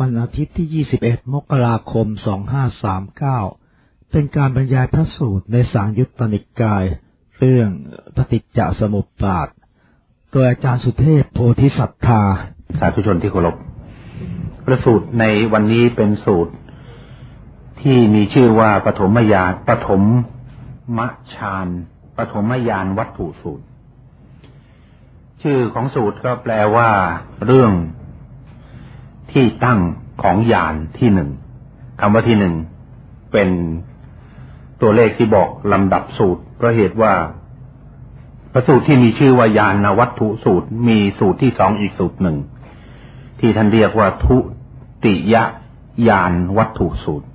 วันอาทิตย์ที่ 21 มกราคม 2539 เป็นการบรรยายพระสูตรในสังยุตตนิกาย เรื่องปฏิจจสมุปบาท โดยอาจารย์สุเทพโพธิสัตธา สาธุชนที่เคารพ พระสูตรในวันนี้เป็นสูตร ที่มีชื่อว่าปฐมยานปฐมมฌานปฐมยานวัตถุสูตร ชื่อของสูตรก็แปลว่า เรื่อง ที่ตั้งของยานที่หนึ่งคำว่าที่หนึ่งเป็นตัวเลขที่บอกลำดับสูตรเพราะเหตุว่าพระสูตรที่มีชื่อว่ายานวัตถุสูตร มีสูตรที่สองอีกสูตรหนึ่ง ที่ท่านเรียกว่าทุติยยานวัตถุสูตร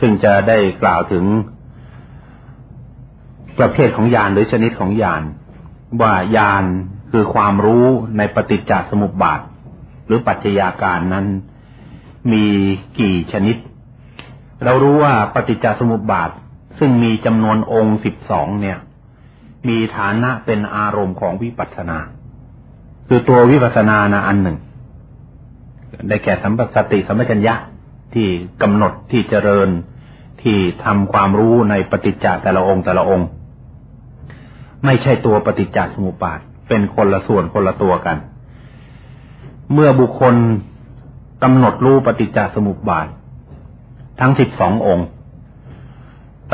ซึ่งจะได้กล่าวถึงประเภทของยานหรือชนิดของยานว่ายานคือความรู้ในปฏิจจสมุปบาท รือปัจจัยาการนั้น มีกี่ชนิด เรารู้ว่าปฏิจจสมุปบาท ซึ่งมีจำนวนองค์สิบสองเนี่ย มีฐานะเป็นอารมณ์ของวิปัสสนา คือตัววิปัสสนานะอันหนึ่ง ได้แก่สัมปสติสัมปชัญญะที่กำหนดที่เจริญที่ทำความรู้ในปฏิจจแต่ละองค์แต่ละองค์ ไม่ใช่ตัวปฏิจจสมุปบาท เป็นคนละส่วนคนละตัวกัน เมื่อบุคคลกำหนดรู้ปฏิจจสมุปบาท ทั้งสิบสององค์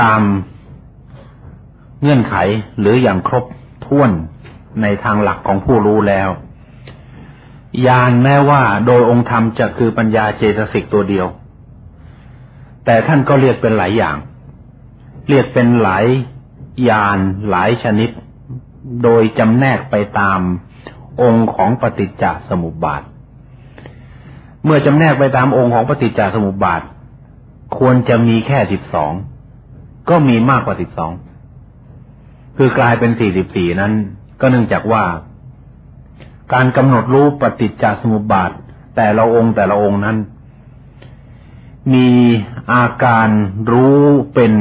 ตามเงื่อนไขหรืออย่างครบถ้วนในทางหลักของผู้รู้แล้วยานแม้ว่าโดยองค์ธรรมจะคือปัญญาเจตสิกตัวเดียว แต่ท่านก็เรียกเป็นหลายอย่าง เรียกเป็นหลายยานหลายชนิด โดยจำแนกไปตาม องค์ของปฏิจจสมุปบาท เมื่อจำแนกไปตามองค์ของปฏิจจสมุปบาท ควรจะมีแค่สิบสองก็มีมากกว่าสิบสองคือกลายเป็นสี่สิบสี่นั้น ก็เนื่องจากว่า การกำหนดรู้ปฏิจจสมุปบาท แต่ละองค์แต่ละองค์นั้น มีอาการรู้เป็น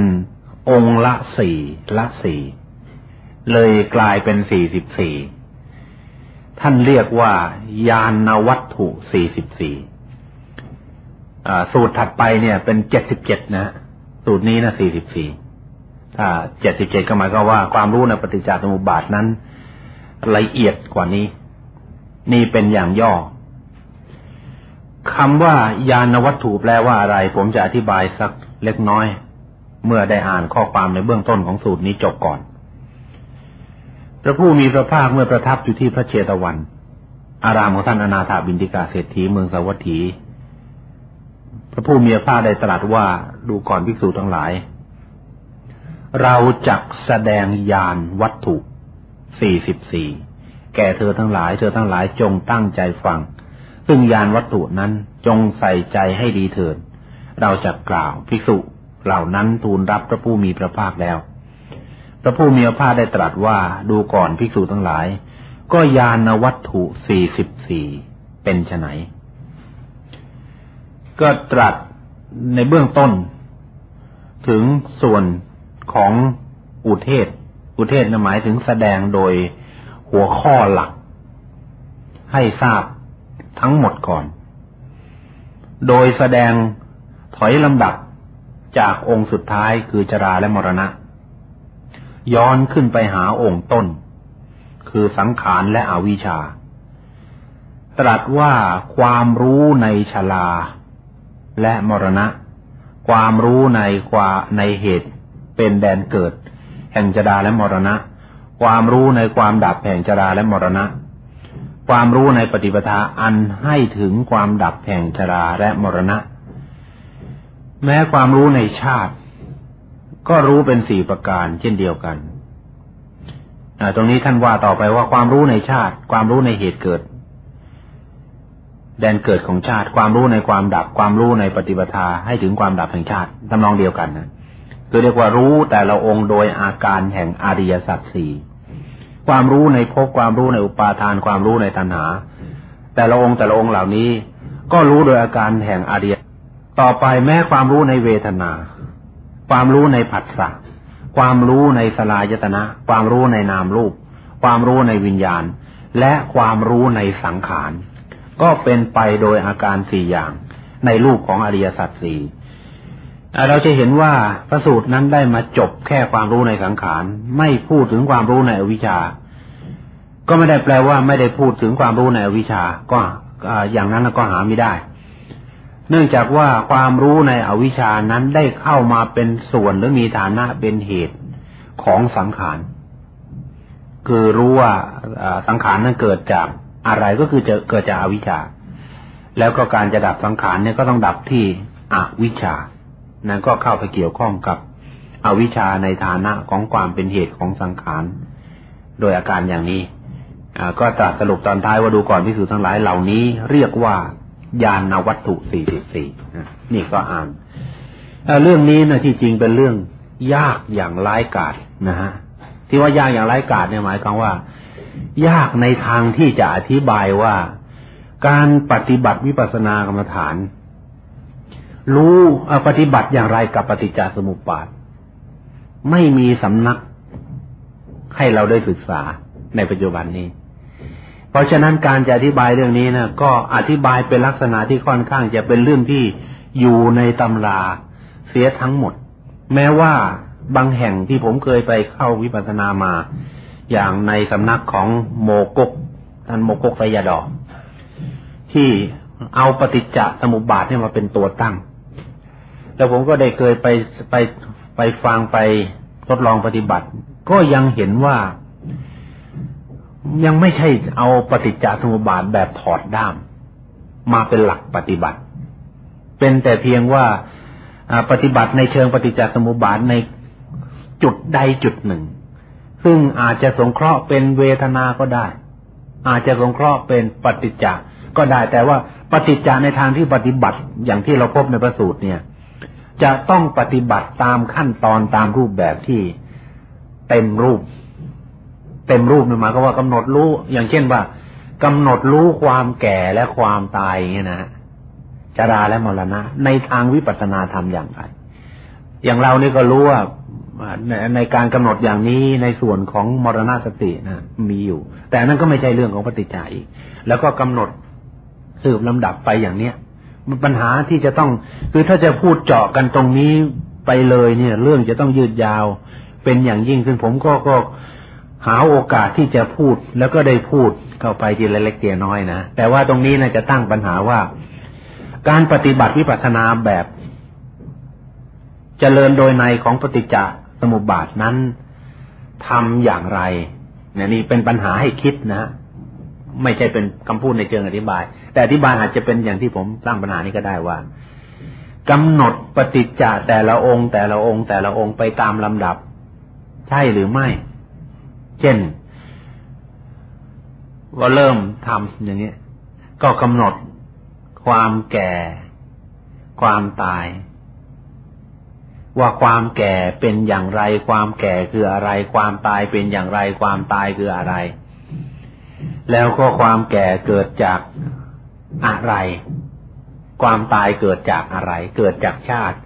องค์ละสี่ละสี่เลยกลายเป็นสี่สิบสี่ ท่านเรียกว่ายานวัตถุสี่สิบสี่สูตรถัดไปเนี่ย เป็นเจ็ดสิบเจ็ดนะ สูตรนี้นะสี่สิบสี่ถ้าเจ็ดสิบเจ็ดก็หมายก็ว่าความรู้ในปฏิจจสมุปบาทนั้น ละเอียดกว่านี้ นี่เป็นอย่างย่อคำว่ายานวัตถุแปลว่าอะไร ผมจะอธิบายสักเล็กน้อย เมื่อได้อ่านข้อความในเบื้องต้นของสูตรนี้จบก่อน ระผู้มีพระภาคเมื่อประทับอยู่ที่พระเชตวัน อารามของท่านอนาถาบินติกาเศรษฐีเมืองสาวัตถี พระผู้มีพระภาคได้ตรัสว่าดูก่อนภิกษุทั้งหลาย เราจักแสดงยานวัตถุสี่สิบสี่แก่เธอทั้งหลาย เธอทั้งหลายจงตั้งใจฟัง ซึ่งยานวัตถุนั้นจงใส่ใจให้ดีเถิด เราจะกล่าวภิกษุเหล่านั้นทูลรับพระผู้มีพระภาคแล้ว ระผู้มีพระภาคได้ตรัสว่าดูก่อนภิกษุทั้งหลาย ก็ยานวัตถุสี่สิบสี่เป็นไนก็ตรัสในเบื้องต้น ถึงส่วนของอุเทศ อุเทศนหมายถึงแสดงโดยหัวข้อหลัก ให้ทราบทั้งหมดก่อน โดยแสดงถอยลำดับจากองค์สุดท้ายคือจราและมรณะ ย้อนขึ้นไปหาองค์ต้น คือสังขารและอวิชชา ตรัสว่าความรู้ในชลา และมรณะ ความรู้ในควาในเหตุเป็นแดนเกิด แห่งจดาและมรณะ ความรู้ในความดับแห่งจดาและมรณะ ความรู้ในปฏิปทาอันให้ถึงความดับแห่งชราและมรณะ แม้ความรู้ในชาติ ก็รู้เป็นสี่ประการ เช่นเดียวกันตรงนี้ท่านว่าต่อไปว่าความรู้ในชาติ ความรู้ในเหตุเกิด แดนเกิดของชาติ ความรู้ในความดับ ความรู้ในปฏิปทาให้ถึงความดับแห่งชาติทำนองเดียวกันนะคือเรียกว่ารู้แต่ละองค์โดยอาการแห่งอริยสัจสี่ความรู้ในภพความรู้ในอุปาทาน ความรู้ในตัณหา แต่ละองค์แต่ละองค์เหล่านี้ ก็รู้โดยอาการแห่งอริยต่อไปแม้ความรู้ในเวทนา ความรู้ในผัสสะความรู้ในสลายตนะ ความรู้ในนามรูป ความรู้ในวิญญาณ และความรู้ในสังขาร ก็เป็นไปโดยอาการสี่อย่างในรูปของอริยสัจสี่เราจะเห็นว่าพระสูตรนั้นได้มาจบแค่ความรู้ในสังขาร ไม่พูดถึงความรู้ในอวิชชา ก็ไม่ได้แปลว่าไม่ได้พูดถึงความรู้ในอวิชชา ก็อย่างนั้นก็หาไม่ได้ เนื่องจากว่าความรู้ในอวิชานั้นได้เข้ามาเป็นส่วนหรือมีฐานะเป็นเหตุของสังขาร คือรู้ว่าสังขารนั้นเกิดจากอะไรก็คือจะเกิดจากอวิชชา แล้วก็การจะดับสังขารเนี่ยก็ต้องดับที่อวิชชา นั้นก็เข้าไปเกี่ยวข้องกับอวิชชาในฐานะของความเป็นเหตุของสังขาร โดยอาการอย่างนี้ก็จะสรุปตอนท้ายว่าดูก่อนพิสูจทั้งหลายเหล่านี้ เรียกว่า ยานวัตถุสี่สิบสี่นี่ก็อ่านเรื่องนี้นะที่จริงเป็นเรื่องยากอย่างร้ายกาจนะฮะที่ว่ายากอย่างร้ายกาจเนี่ยหมายความว่า ยากในทางที่จะอธิบายว่า การปฏิบัติวิปัสสนากรรมฐาน รู้ปฏิบัติอย่างไรกับปฏิจจสมุปบาท ไม่มีสำนักให้เราได้ศึกษาในปัจจุบันนี้ เพราะฉะนั้นการจะอธิบายเรื่องนี้นะก็อธิบายเป็นลักษณะที่ค่อนข้างจะเป็นเรื่องที่อยู่ในตำราเสียทั้งหมด แม้ว่าบางแห่งที่ผมเคยไปเข้าวิปัสสนามา อย่างในสำนักของโมกกท่านโมกกไสยดอที่เอาปฏิจจสมุปบาทเนี่ยมาเป็นตัวตั้ง แล้วผมก็ได้เคยไปไปไปฟังไปทดลองปฏิบัติ ก็ยังเห็นว่า ยังไม่ใช่เอาปฏิจจสมุปบาทแบบถอดด้าม มาเป็นหลักปฏิบัติ เป็นแต่เพียงว่าปฏิบัติในเชิงปฏิจจสมุปบาทในจุดใดจุดหนึ่ง ซึ่งอาจจะสงเคราะห์เป็นเวทนาก็ได้ อาจจะสงเคราะห์เป็นปฏิจจาก็ได้แต่ว่าปฏิจจาในทางที่ปฏิบัติอย่างที่เราพบในประสูตรเนี่ย จะต้องปฏิบัติตามขั้นตอนตามรูปแบบที่เต็มรูป เต็มรูปหมายก็ว่ากำหนดรู้ อย่างเช่นว่ากำหนดรู้ความแก่และความตายอย่างเงี้ยนะชราและมรณะ ในทางวิปัสสนาธรรมอย่างไร อย่างเรานี่ก็รู้ว่าในในการกำหนดอย่างนี้ในส่วนของมรณะสตินะมีอยู่ แต่นั่นก็ไม่ใช่เรื่องของปฏิจจัยแล้วก็กำหนดสืบลำดับไปอย่างเนี้ยมันปัญหาที่จะต้อง คือถ้าจะพูดเจาะกันตรงนี้ไปเลยเนี่ย เรื่องจะต้องยืดยาวเป็นอย่างยิ่งซึ่งผมก็ก็ หาโอกาสที่จะพูดแล้วก็ได้พูดเข้าไปทีละเล็กเตียน้อยนะแต่ว่าตรงนี้นะจะตั้งปัญหาว่า การปฏิบัติวิปัสสนาแบบจเจริญโดยในของปฏิจจสมุปบาทนั้นทำอย่างไรเนี่ยนี่เป็นปัญหาให้คิดนะไม่ใช่เป็นคำพูดในเชิงอธิบาย แต่อธิบายอาจจะเป็นอย่างที่ผมตั้งปัญหานี้ก็ได้ว่ากำหนดปฏิจจแต่ละองค์ แต่ละองค์ แต่ละองค์ไปตามลำดับ ใช่หรือไม่ เช่น ว่าเริ่มทำอย่างนี้ก็กำหนดความแก่ ความตาย ว่าความแก่เป็นอย่างไร ความแก่คืออะไร ความตายเป็นอย่างไร ความตายคืออะไร แล้วก็ความแก่เกิดจากอะไร ความตายเกิดจากอะไร เกิดจากชาติ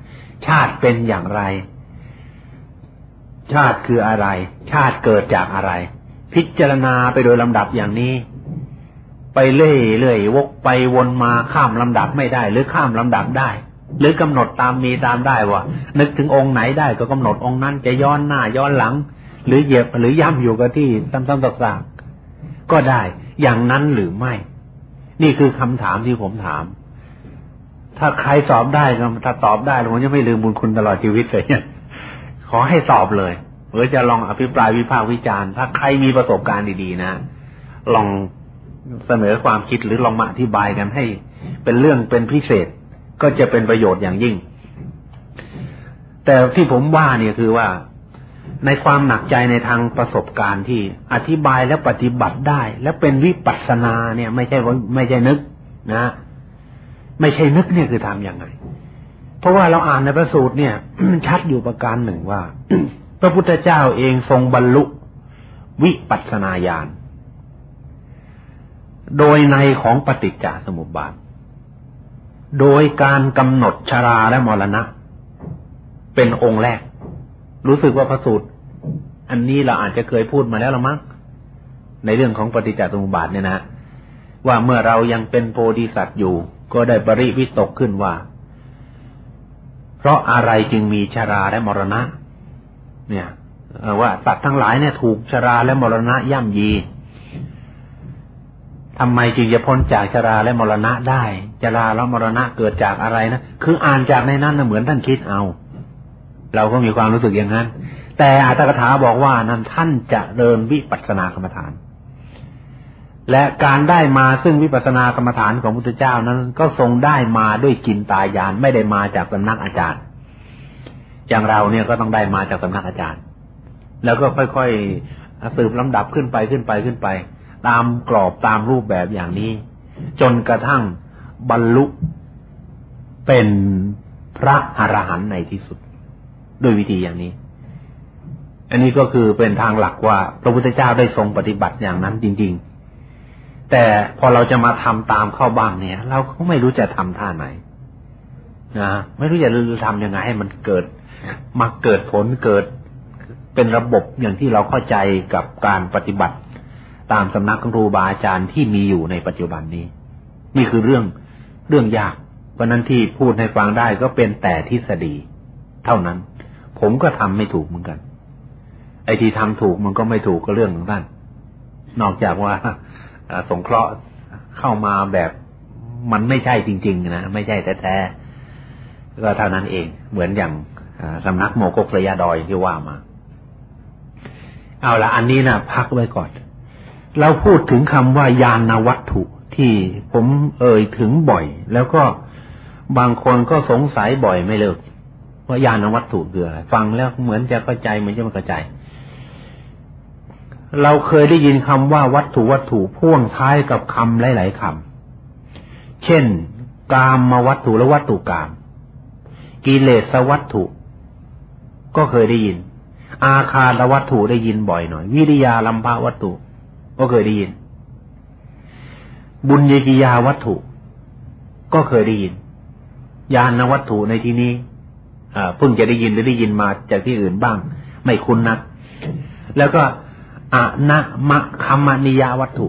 ชาติเป็นอย่างไร ชาติคืออะไร ชาติเกิดจากอะไร พิจารณาไปโดยลำดับอย่างนี้ ไปเรื่อยเล่ยวกไปวนมาข้ามลำดับไม่ได้ หรือข้ามลำดับได้ หรือกำหนดตามมีตามได้ว่านึกถึงองค์ไหนได้ก็กำหนดองค์นั้นจะย้อนหน้าย้อนหลัง หรือเหยียบหรือย้ำอยู่กับที่ซ้ำๆซากๆก็ได้อย่างนั้นหรือไม่ นี่คือคำถามที่ผมถามถ้าใครสอบได้ก็ถ้าตอบได้ผมจะไม่ลืมบุญคุณตลอดชีวิตเลย ขอให้สอบเลยหรือจะลองอภิปรายวิพากษ์วิจารณ์ ถ้าใครมีประสบการณ์ดีๆนะ ลองเสนอความคิดหรือลองมาอธิบายกันให้ เป็นเรื่องเป็นพิเศษ ก็จะเป็นประโยชน์อย่างยิ่ง แต่ที่ผมว่าเนี่ยคือว่าในความหนักใจในทางประสบการณ์ที่อธิบายและปฏิบัติได้ และเป็นวิปัสสนาเนี่ย ไม่ใช่ว่าไม่ใช่นึกนะ ไม่ใช่นึกเนี่ยคือทำอย่างไง เพราะว่าเราอ่านในพระสูตรเนี่ย ชัดอยู่ประการหนึ่งว่า พระพุทธเจ้าเองทรงบรรลุวิปัสสนาญาณโดยในของปฏิจจสมุปบาท โดยการกำหนดชาราและมรณะ เป็นองค์แรก รู้สึกว่าพระสูตร อันนี้เราอาจจะเคยพูดมาแล้วละมั้งในเรื่องของปฏิจจสมุปบาทเนี่ยนะว่าเมื่อเรายังเป็นโพธิสัตว์อยู่ ก็ได้บริวิตกขึ้นว่า เพราะอะไรจึงมีชาราและมรณะ เนี่ยว่าสัตว์ทั้งหลายเนี่ย ถูกชาราและมรณะย่ำยีทำไมจึงจะพ้นจากชาราและมรณะได้ชาราและมรณะเกิดจากอะไรนะคืออ่านจากในนั้นนะเหมือนท่านคิดเอา เราก็มีความรู้สึกอย่างนั้น แต่อาตถกถาบอกว่านั้นท่านจะเดินวิปัสสนากรรมฐาน และการได้มาซึ่งวิปัสสนากรรมฐานของพุทธเจ้านั้น ก็ทรงได้มาด้วยกินตายานไม่ได้มาจากสำนักอาจารย์ อย่างเราเนี่ยก็ต้องได้มาจากสำนักอาจารย์ แล้วก็ค่อยๆสืบลำดับขึ้นไปขึ้นไปขึ้นไป ตามกรอบตามรูปแบบอย่างนี้ จนกระทั่งบรรลุเป็นพระอรหันต์ในที่สุด ด้วยวิธีอย่างนี้ อันนี้ก็คือเป็นทางหลักว่าพระพุทธเจ้าได้ทรงปฏิบัติอย่างนั้นจริง ๆ แต่พอเราจะมาทำตามเข้าบ้างเนี่ย เราก็ไม่รู้จะทำท่าไหนนะไม่รู้จะทำยังไงให้มันเกิดมาเกิดผลเกิดเป็นระบบอย่างที่เราเข้าใจกับการปฏิบัติ ตามสำนักครูบาอาจารย์ที่มีอยู่ในปัจจุบันนี้ นี่คือเรื่องเรื่องยาก เพราะนั้นที่พูดให้ฟังได้ก็เป็นแต่ทฤษฎี เท่านั้น ผมก็ทำไม่ถูกเหมือนกัน ไอ้ที่ทำถูกมันก็ไม่ถูกก็เรื่องของท่านนอกจากว่า สงเคราะห์เข้ามาแบบมันไม่ใช่จริง ๆ นะไม่ใช่แท้ๆก็เท่านั้นเอง เหมือนอย่างสำนักโมกกระยาดอยที่ว่ามา เอาละอันนี้นะพักไว้ก่อน เราพูดถึงคำว่ายานวัตถุที่ผมเอ่ยถึงบ่อย แล้วก็บางคนก็สงสัยบ่อยไม่เลิกว่ายานวัตถุคืออะไรฟังแล้วเหมือนจะเข้าใจเหมือนจะไม่เข้าใจ เราเคยได้ยินคำว่าวัตถุวัตถุพ่วงท้ายกับคำหลาย ๆคำเช่น กามมาวัตถุและวัตถุกาม กิเลสวัตถุ ก็เคยได้ยิน อาคารวัตถุได้ยินบ่อยหน่อย วิริยาลัมภาวัตถุ ก็เคยได้ยิน บุญญกิยาวัตถุ ก็เคยได้ยิน ยานวัตถุในที่นี้เพิ่งจะได้ยินหรือได้ยินมาจากที่อื่นบ้าง ไม่คุ้นนัก แล้วก็ อะนะมะคัมมนิยาวัตถุ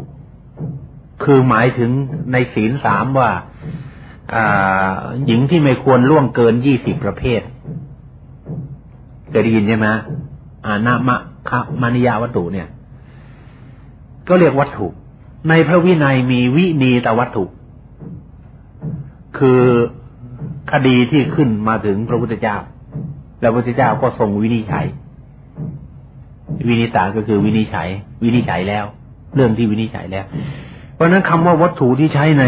คือหมายถึงในศีลสามว่าหญิงที่ไม่ควรล่วงเกินยี่สิบประเภทเคยได้ยินใช่ไหมอานะมะคัมมนิยาวัตถุเนี่ย ก็เรียกวัตถุ ในพระวินัยมีวินีตวัตถุ คือคดีที่ขึ้นมาถึงพระพุทธเจ้า แล้วพระพุทธเจ้าก็ทรงวินิจฉัย วินิตาก็คือวินิจฉัย วินิจฉัยแล้ว เรื่องที่วินิจฉัยแล้ว เพราะนั้นคำว่าวัตถุที่ใช้ใน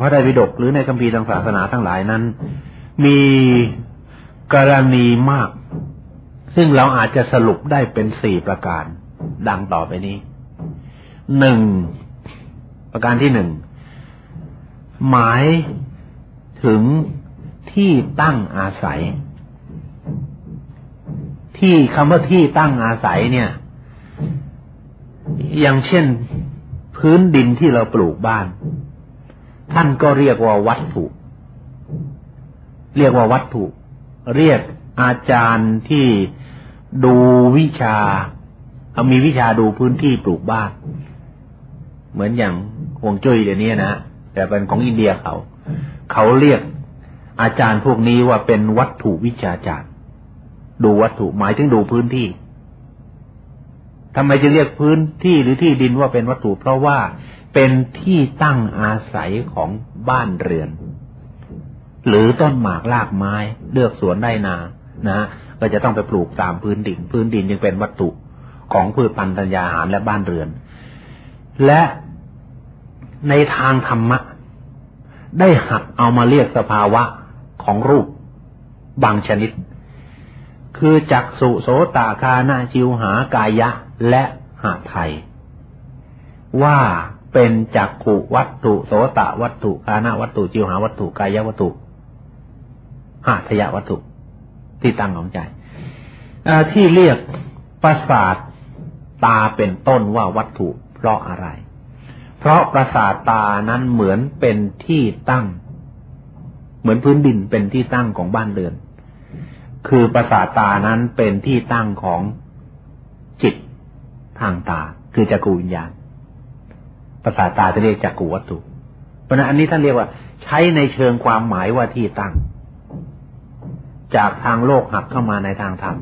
พระไตรปิฎกหรือในคัมภีร์ทางศาสนาทั้งหลายนั้น มีกรณีมาก ซึ่งเราอาจจะสรุปได้เป็นสี่ประการ ดังต่อไปนี้หนึ่งประการที่หนึ่งหมายถึงที่ตั้งอาศัย ที่คำว่าที่ตั้งอาศัยเนี่ย อย่างเช่นพื้นดินที่เราปลูกบ้าน ท่านก็เรียกว่าวัตถุ เรียกว่าวัตถุ เรียกอาจารย์ที่ดูวิชาเอามีวิชาดูพื้นที่ปลูกบ้าน เหมือนอย่างห่วงจุ้ยเดี๋ยวนี้นะแต่เป็นของอินเดียเขา เขาเรียกอาจารย์พวกนี้ว่าเป็นวัตถุวิชาจารย์ ดูวัตถุหมายถึงดูพื้นที่ทำไมจะเรียกพื้นที่หรือที่ดินว่าเป็นวัตถุ เพราะว่าเป็นที่ตั้งอาศัยของบ้านเรือน หรือต้นหมากรากไม้ เลือกสวนได้นานะก็จะต้องไปปลูกตามพื้นดิน พื้นดินจึงเป็นวัตถุของพืชพันธุ์ธัญญาหารและบ้านเรือน และในทางธรรมะ ได้หักเอามาเรียกสภาวะของรูปบางชนิด คือจักสุโสตาคานาจิวหากายะและหาไทย ว่าเป็นจักขุวัตถุโสตะวัตถุคานาวัตถุจิวหาวัตถุกายะวัตถุหาทยะวัตถุที่ตั้งของใจที่เรียกประสาทตาเป็นต้นว่าวัตถุ เพราะอะไร เพราะประสาทตานั้นเหมือนเป็นที่ตั้ง เหมือนพื้นดินเป็นที่ตั้งของบ้านเรือน คือประสาทตานั้นเป็นที่ตั้งของจิตทางตา คือจักรวิญญาณภาษาตาจะเรียกจักรวัตถุ เพราะนั้นอันนี้ท่านเรียกว่า ใช้ในเชิงความหมายว่าที่ตั้ง จากทางโลกหักเข้ามาในทางธรรม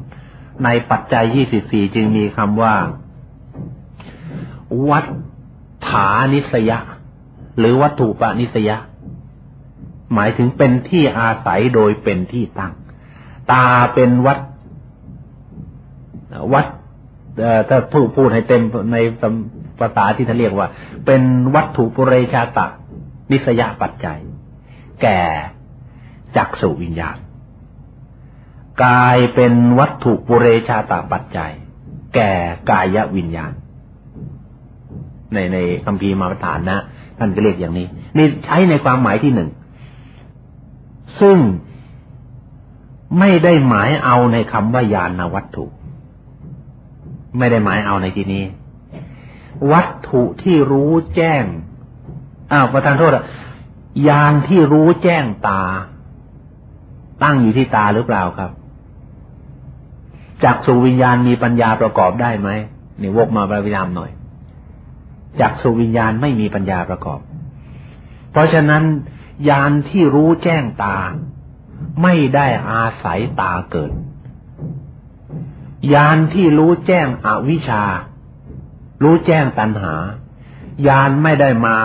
ในปัจจัยยี่สิบสี่จึงมีคำว่า วัฏฐานิสยะ หรือวัตถุปนิสยะ หมายถึงเป็นที่อาศัยโดยเป็นที่ตั้ง ตาเป็นวัด วัดถ้าพูดพูดให้เต็มในภาษาที่ท่านเรียกว่า เป็นวัตถุปุเรชาตะนิสยาปัจจัย แก่จักสุวิญญาณกายเป็นวัตถุปุเรชาตะปัจจัย แก่กายวิญญาณ ในในคำพีมาประฐานนะท่านก็เรียกอย่างนี้ นี่ใช้ในความหมายที่หนึ่ง ซึ่ง ไม่ได้หมายเอาในคำว่ายานวัตถุ ไม่ได้หมายเอาในที่นี้ วัตถุที่รู้แจ้งอ้าวประธานโทษอะยานที่รู้แจ้งตา ตั้งอยู่ที่ตาหรือเปล่าครับจักสุวิญญาณมีปัญญาประกอบได้ไหมนี่วกมาพยายามหน่อยจักสุวิญญาณไม่มีปัญญาประกอบ เพราะฉะนั้นยานที่รู้แจ้งตา ไม่ได้อาศัยตาเกิด ยานที่รู้แจ้งอวิชชา รู้แจ้งตัณหา ยานไม่ได้มา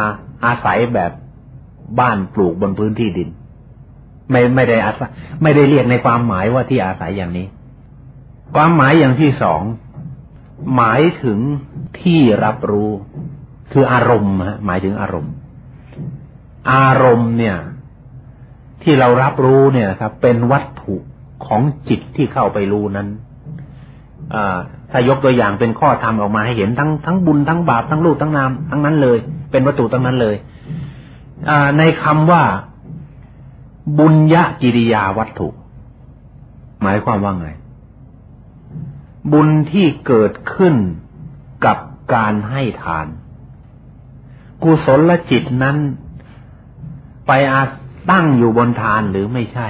อาศัยแบบบ้านปลูกบนพื้นที่ดิน ไม่ไม่ได้อาศัย ไม่ได้เรียกในความหมายว่าที่อาศัยอย่างนี้ ความหมายอย่างที่สองหมายถึงที่รับรู้ คืออารมณ์ฮะหมายถึงอารมณ์ อารมณ์เนี่ย ที่เรารับรู้เนี่ยครับ เป็นวัตถุของจิตที่เข้าไปรู้นั้นถ้ายกตัวอย่างเป็นข้อธรรมออกมาให้เห็นทั้งทั้งบุญทั้งบาปทั้งลูกทั้งนามทั้งนั้นเลย เป็นวัตถุทั้งนั้นเลยในคำว่า บุญยะกิริยาวัตถุ หมายความว่าไง บุญที่เกิดขึ้นกับการให้ทาน กุศลจิตนั้น ไปอา ตั้งอยู่บนทานหรือไม่ใช่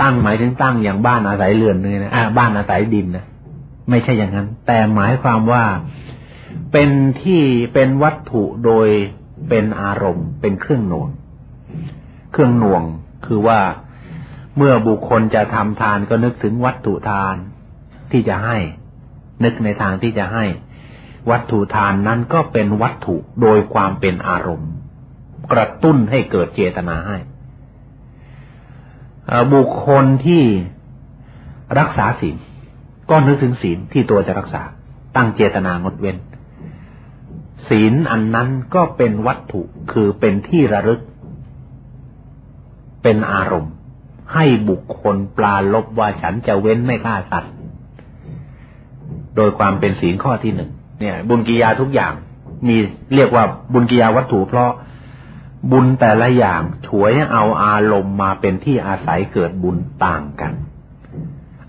ตั้งหมายถึงตั้งอย่างบ้านอาศัยเรือนเลยนะอ่าบ้านอาศัยดินนะไม่ใช่อย่างนั้น แต่หมายความว่าเป็นที่เป็นวัตถุโดยเป็นอารมณ์ เป็นเครื่องหน่วง เครื่องหน่วงคือว่าเมื่อบุคคลจะทำทานก็นึกถึงวัตถุทานที่จะให้ นึกในทางที่จะให้ วัตถุทานนั้นก็เป็นวัตถุโดยความเป็นอารมณ์ กระตุ้นให้เกิดเจตนาให้บุคคลที่รักษาศีลก็นึกถึงศีลที่ตัวจะรักษา ตั้งเจตนางดเว้น ศีลอันนั้นก็เป็นวัตถุคือเป็นที่ระลึก เป็นอารมณ์ ให้บุคคลปลาลบว่าฉันจะเว้นไม่ฆ่าสัตว์ โดยความเป็นศีลข้อที่หนึ่งเนี่ย บุญกิยาทุกอย่างมีเรียกว่าบุญกิยาวัตถุเพราะ บุญแต่ละอย่างถวยเอาอารมณ์มาเป็นที่อาศัยเกิดบุญต่างกัน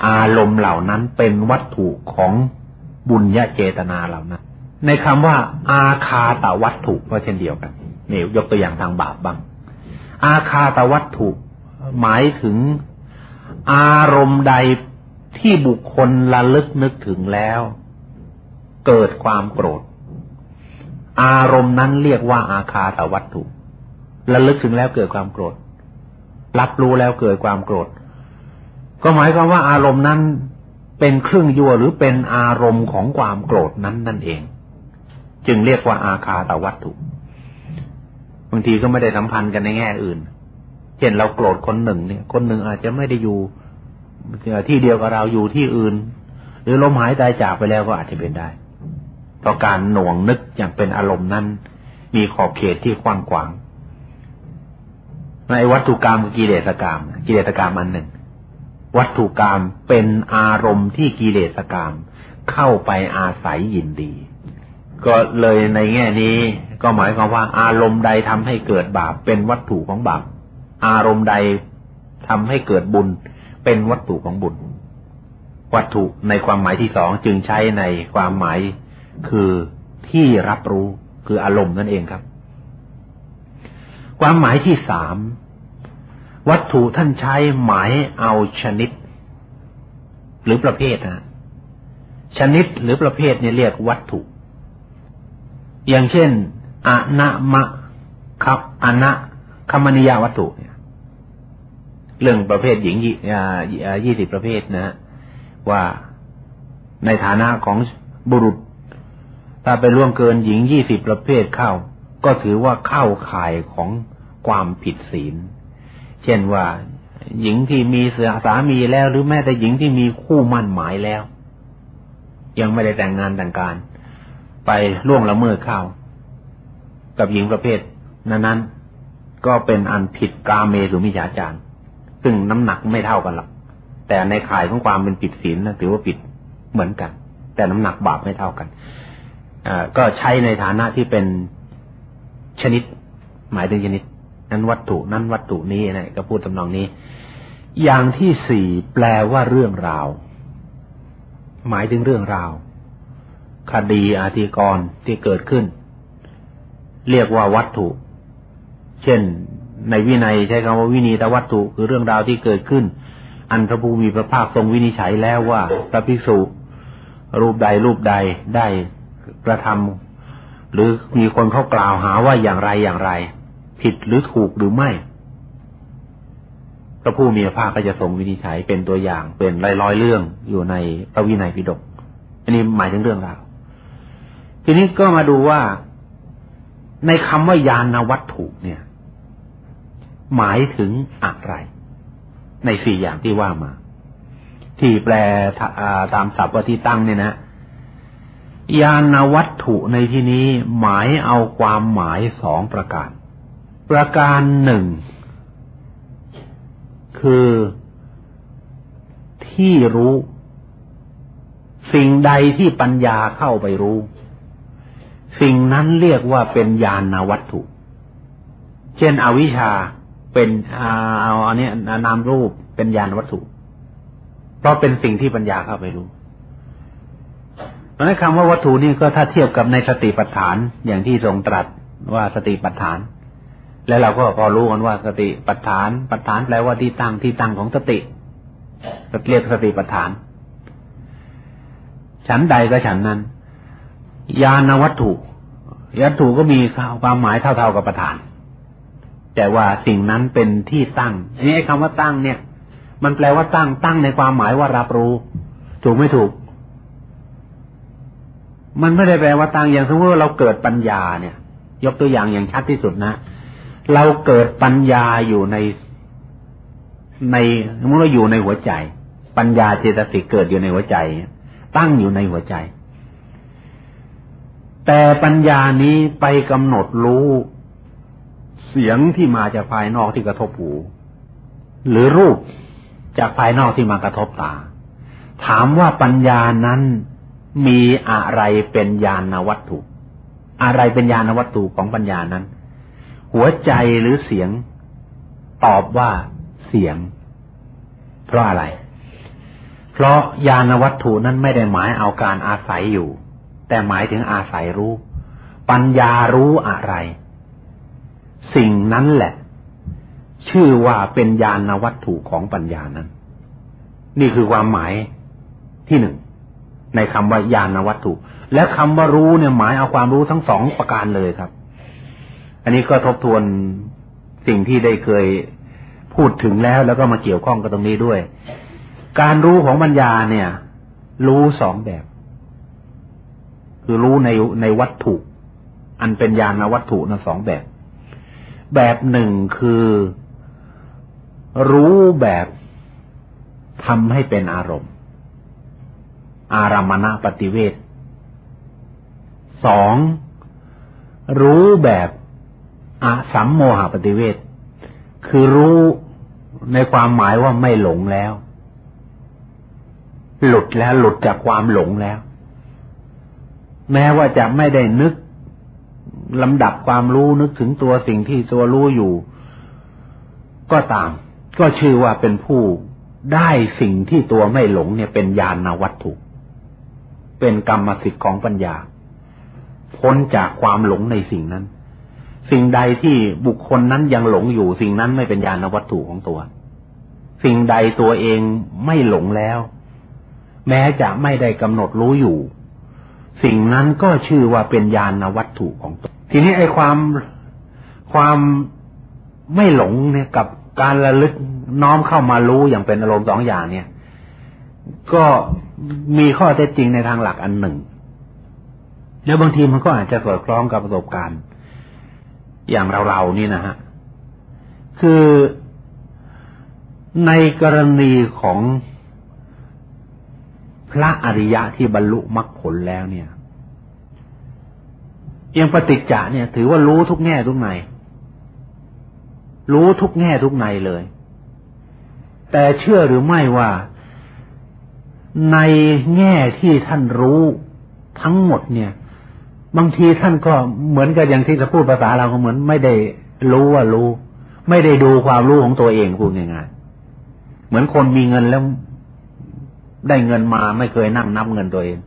อารมณ์เหล่านั้นเป็นวัตถุของบุญญาเจตนาเหล่านั้นในคำว่า อาคาตวัตถุก็เช่นเดียวกันนี่ยกตัวอย่างทางบาปบ้าง อาคาตวัตถุ หมายถึงอารมณ์ใดที่บุคคลระลึกนึกถึงแล้ว เกิดความโกรธ อารมณ์นั้นเรียกว่าอาคาตวัตถุ ระลึกถึงแล้วเกิดความโกรธ รับรู้แล้วเกิดความโกรธ ก็หมายความว่าอารมณ์นั้นเป็นเครื่องยั่วหรือเป็นอารมณ์ของความโกรธนั้นนั่นเอง จึงเรียกว่าอาคาตวัตถุบางทีก็ไม่ได้สัมพันธ์กันในแง่อื่น เช่นเราโกรธคนหนึ่งเนี่ย คนหนึ่งอาจจะไม่ได้อยู่ที่เดียวกับเราอยู่ที่อื่น หรือลมหายใจจากไปแล้วก็อาจจะเป็นได้เพราะการหน่วงนึกอย่างเป็นอารมณ์นั้น มีขอบเขตที่กว้างขวาง ในวัตถุกรรมกิเลสกรรมกิเลสกรรมอันหนึ่ง วัตถุกรรมเป็นอารมณ์ที่กิเลสกรรมเข้าไปอาศัยยินดี ก็เลยในแง่นี้ ก็หมายความว่า อารมณ์ใดทำให้เกิดบาปเป็นวัตถุของบาปอารมณ์ใดทำให้เกิดบุญ เป็นวัตถุของบุญ วัตถุในความหมายที่สองจึงใช้ในความหมายคือที่รับรู้คืออารมณ์นั่นเองครับ ความหมายที่สามวัตถุท่านใช้หมายเอาชนิด หรือประเภทนะชนิดหรือประเภทเนี่ยเรียกวัตถุ อย่างเช่นอนะมะครับอนะคมนิยาวัตถุเนี่ย เรื่องประเภทหญิงยี่สิบประเภทนะว่าในฐานะของบุรุษ ถ้าไปล่วงเกินหญิงยี่สิบประเภทเข้า ก็ถือว่าเข้าข่ายของความผิดศีล เช่นว่าหญิงที่มีเสือสามีแล้ว หรือแม้แต่หญิงที่มีคู่มั่นหมายแล้ว ยังไม่ได้แต่งงานแต่งการ ไปล่วงละเมิดเข้า กับหญิงประเภท นั้นๆ ก็เป็นอันผิดกาเมสุมิจฉาจารซึ่งน้ำหนักไม่เท่ากันหรอกแต่ในข่ายของความเป็นผิดศีลนะถือว่าผิดเหมือนกัน แต่น้ำหนักบาปไม่เท่ากันก็ใช้ในฐานะที่เป็น ชนิด หมายถึงชนิด นั้นวัตถุนั้นวัตถุนี้นะก็พูดตำนองนี้ อย่างที่สี่แปลว่าเรื่องราว หมายถึงเรื่องราว คดีอาธิกรที่เกิดขึ้น เรียกว่าวัตถุ เช่น ในวินัยใช้คำว่าวินีตวัตถุคือเรื่องราวที่เกิดขึ้น อันพระภูมิพระภาคทรงวินิจฉัยแล้วว่าพระภิกษุรูปใดรูปใดได้กระทำ หรือมีคนเขากล่าวหาว่าอย่างไรอย่างไร ผิดหรือถูกหรือไม่พระผู้มีพระภาคก็จะทรงวินิจฉัยเป็นตัวอย่างเป็นร้อยๆเรื่องอยู่ในพระวินัยปิฎกอันนี้หมายถึงเรื่องราวทีนี้ก็มาดูว่าในคำว่ายานวัตถุเนี่ย หมายถึงอะไร ในสี่อย่างที่ว่ามา ที่แปลตามศัพท์ว่าที่ตั้งเนี่ยนะ ยานวัตถุในที่นี้หมายเอาความหมายสองประการ ประการหนึ่ง คือที่รู้ สิ่งใดที่ปัญญาเข้าไปรู้ สิ่งนั้นเรียกว่าเป็นยานวัตถุ เช่น อวิชชาเป็นเอาอันนี้นามรูปเป็นญาณวัตถุ เพราะเป็นสิ่งที่ปัญญาเข้าไปรู้ เพราะนั้นคำว่าวัตถุนี่ก็ถ้าเทียบกับในสติปัฏฐานอย่างที่ทรงตรัสว่าสติปัฏฐาน แล้วเราก็พอรู้กันว่าสติปัฏฐานปัฏฐานแปลว่าที่ตั้งที่ตั้งของสติเรียกสติปัฏฐาน ฉันใดก็ฉันนั้นญาณวัตถุวัตถุก็มีความหมายเท่าๆกับปัฏฐาน แต่ว่าสิ่งนั้นเป็นที่ตั้งนี่ไอ้คำว่าตั้งเนี่ย มันแปลว่าตั้งตั้งในความหมายว่ารับรู้ ถูกไม่ถูก มันไม่ได้แปลว่าตั้งอย่างสมมติว่าเราเกิดปัญญาเนี่ย ยกตัวอย่างอย่างชัดที่สุดนะ เราเกิดปัญญาอยู่ในในสมมติเราอยู่ในหัวใจ ปัญญาเจตสิกเกิดอยู่ในหัวใจ ตั้งอยู่ในหัวใจ แต่ปัญญานี้ไปกำหนดรู้เสียงที่มาจากภายนอกที่กระทบหู หรือรูปจากภายนอกที่มากระทบตา ถามว่าปัญญานั้น มีอะไรเป็นญาณวัตถุ อะไรเป็นญาณวัตถุของปัญญานั้น หัวใจหรือเสียงตอบว่าเสียง เพราะอะไร เพราะญาณวัตถุนั้นไม่ได้หมายเอาการอาศัยอยู่ แต่หมายถึงอาศัยรู้ ปัญญารู้อะไร สิ่งนั้นแหละ ชื่อว่าเป็นญาณวัตถุของปัญญานั้น นี่คือความหมายที่หนึ่ง ในคำว่าญาณวัตถุ และคำว่ารู้เนี่ยหมายเอาความรู้ทั้งสองประการเลยครับ อันนี้ก็ทบทวนสิ่งที่ได้เคยพูดถึงแล้ว แล้วก็มาเกี่ยวข้องกับตรงนี้ด้วย การรู้ของปัญญาเนี่ย รู้สองแบบ คือรู้ในในวัตถุ อันเป็นญาณวัตถุนะสองแบบ แบบหนึ่งคือ รู้แบบทำให้เป็นอารมณ์ อารามณปฏิเวทสองรู้แบบอสัมโมหปฏิเวทคือรู้ในความหมายว่าไม่หลงแล้ว หลุดแล้วหลุดจากความหลงแล้ว แม้ว่าจะไม่ได้นึกลำดับความรู้นึกถึงตัวสิ่งที่ตัวรู้อยู่ ก็ตาม ก็ชื่อว่าเป็นผู้ได้สิ่งที่ตัวไม่หลงเนี่ยเป็นญาณวัตถุ เป็นกรรมสิทธิ์ของปัญญา พ้นจากความหลงในสิ่งนั้น สิ่งใดที่บุคคลนั้นยังหลงอยู่ สิ่งนั้นไม่เป็นญาณวัตถุของตัว สิ่งใดตัวเองไม่หลงแล้ว แม้จะไม่ได้กำหนดรู้อยู่ สิ่งนั้นก็ชื่อว่าเป็นญาณวัตถุของตนทีนี้ไอ้ความความไม่หลงเนี่ยกับการระลึกน้อมเข้ามารู้อย่างเป็นอารมณ์สองอย่างเนี่ย ก็ มีข้อเท็จจริงในทางหลักอันหนึ่ง แล้วบางทีมันก็อาจจะสอดคล้องกับประสบการณ์ อย่างเราๆนี่นะฮะ คือในกรณีของพระอริยะที่บรรลุมรรคผลแล้วเนี่ยยังปฏิจจะเนี่ย ถือว่ารู้ทุกแง่ทุกในรู้ทุกแง่ทุกในเลย แต่เชื่อหรือไม่ว่า ในแง่ที่ท่านรู้ทั้งหมดเนี่ย บางทีท่านก็เหมือนกับอย่างที่จะพูดภาษาเราก็เหมือนไม่ได้รู้ว่ารู้ ไม่ได้ดูความรู้ของตัวเองพูดง่ายๆเหมือนคนมีเงินแล้วได้เงินมาไม่เคยนั่งนับเงินตัวเอง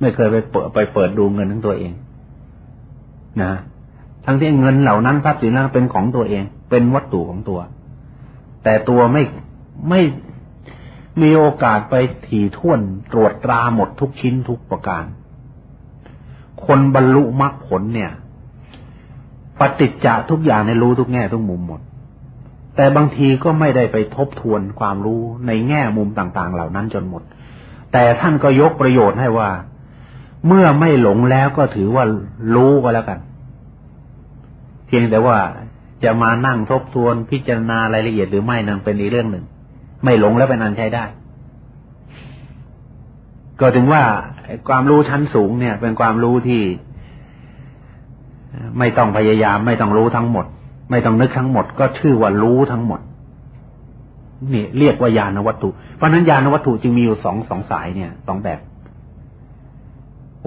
ไม่เคยไปเปิดไปเปิดดูเงินของตัวเอง นะทั้งที่เงินเหล่านั้นทรัพย์สินนั้นเป็นของตัวเอง เป็นวัตถุของตัว แต่ตัวไม่ไม่ มีโอกาสไปถี่ถ้วนตรวจตราหมดทุกชิ้นทุกประการ คนบรรลุมรรคผลเนี่ยปฏิจจะทุกอย่างในรู้ทุกแง่ทุกมุมหมด แต่บางทีก็ไม่ได้ไปทบทวนความรู้ในแง่มุมต่างๆ เหล่านั้นจนหมด แต่ท่านก็ยกประโยชน์ให้ว่า เมื่อไม่หลงแล้วก็ถือว่ารู้ก็แล้วกัน เพียงแต่ว่าจะมานั่งทบทวนพิจารณารายละเอียดหรือไม่นั่นเป็นอีกเรื่องหนึ่ง ไม่หลงแล้วเป็นอันใช้ได้ ก็ถึงว่าความรู้ชั้นสูงเนี่ย เป็นความรู้ที่ ไม่ต้องพยายาม ไม่ต้องรู้ทั้งหมด ไม่ต้องนึกทั้งหมด ก็ชื่อว่ารู้ทั้งหมดนี่เรียกว่ายานวัตถุ เพราะนั้นยานวัตถุจึงมีอยู่สองสองสายเนี่ยสองแบบ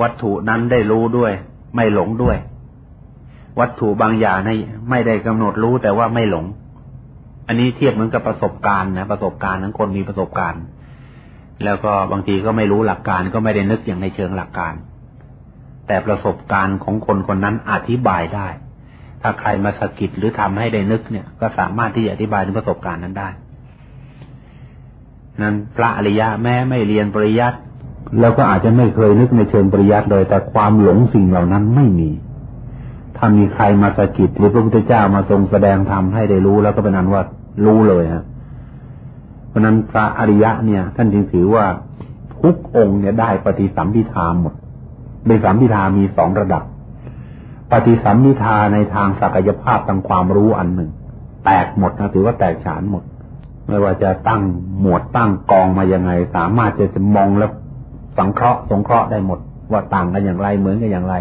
วัตถุนั้นได้รู้ด้วย ไม่หลงด้วย วัตถุบางอย่างไม่ได้กำหนดรู้แต่ว่าไม่หลง อันนี้เทียบเหมือนกับประสบการณ์นะประสบการณ์ทั้งคนมีประสบการณ์ แล้วก็บางทีก็ไม่รู้หลักการก็ไม่ได้นึกอย่างในเชิงหลักการ แต่ประสบการณ์ของคนคนนั้นอธิบายได้ ถ้าใครมาสะกิดหรือทำให้ได้นึกเนี่ย ก็สามารถที่จะอธิบายถึงประสบการณ์นั้นได้ นั้นพระอริยะแม้ไม่เรียนปริยัติแล้วก็อาจจะไม่เคยนึกในเชิงปริยัติเลยแต่ความหลงสิ่งเหล่านั้นไม่มี ถ้ามีใครมาสะกิดหรือพระพุทธเจ้ามาทรงแสดงธรรมให้ได้รู้แล้วก็เป็นนั้นว่ารู้เลยฮะเพราะนั้นพระอริยะเนี่ย ท่านจึงถือว่าทุกองค์เนี่ยได้ปฏิสัมพิธาหมดในสัมพิธามีสองระดับ ปฏิสัมพิธาในทางศักยภาพทางความรู้อันหนึ่ง แตกหมดนะถือว่าแตกฉานหมด ไม่ว่าจะตั้งหมวดตั้งกองมายังไง สามารถจะจะมองแล้วสังเคราะห์สงเคราะห์ได้หมด ว่าต่างกันอย่างไรเหมือนกันอย่างไร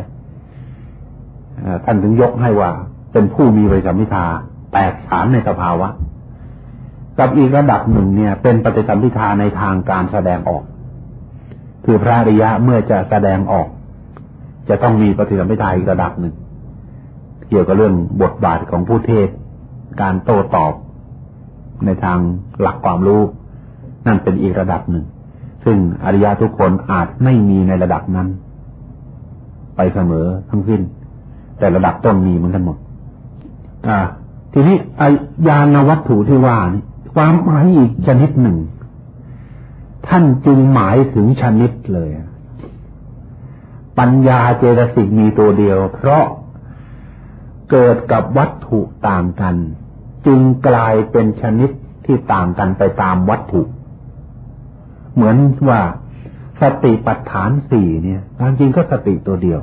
ท่านถึงยกให้ว่า เป็นผู้มีปฏิสัมพิทาแตกฉานในสภาวะ กับอีกระดับหนึ่งเนี่ย เป็นปฏิสัมพิทาในทางการแสดงออก คือพระอริยะเมื่อจะแสดงออก จะต้องมีปฏิสัมพิทาอีกระดับหนึ่ง เกี่ยวกับเรื่องบทบาทของผู้เทศ การโต้ตอบ ในทางหลักความรู้ นั่นเป็นอีกระดับหนึ่ง ซึ่งอริยะทุกคนอาจไม่มีในระดับนั้น ไปเสมอทั้งสิ้น แต่ระดับต้นมีเหมือนกันหมด อ่า ทีนี้ยานวัตถุที่ว่านี่ความหมายอีกชนิดหนึ่ง ท่านจึงหมายถึงชนิดเลย ปัญญาเจตสิกมีตัวเดียว เพราะเกิดกับวัตถุต่างกัน จึงกลายเป็นชนิดที่ต่างกันไปตามวัตถุ เหมือนว่าสติปัฏฐานสี่เนี่ยตามจริงก็สติตัวเดียว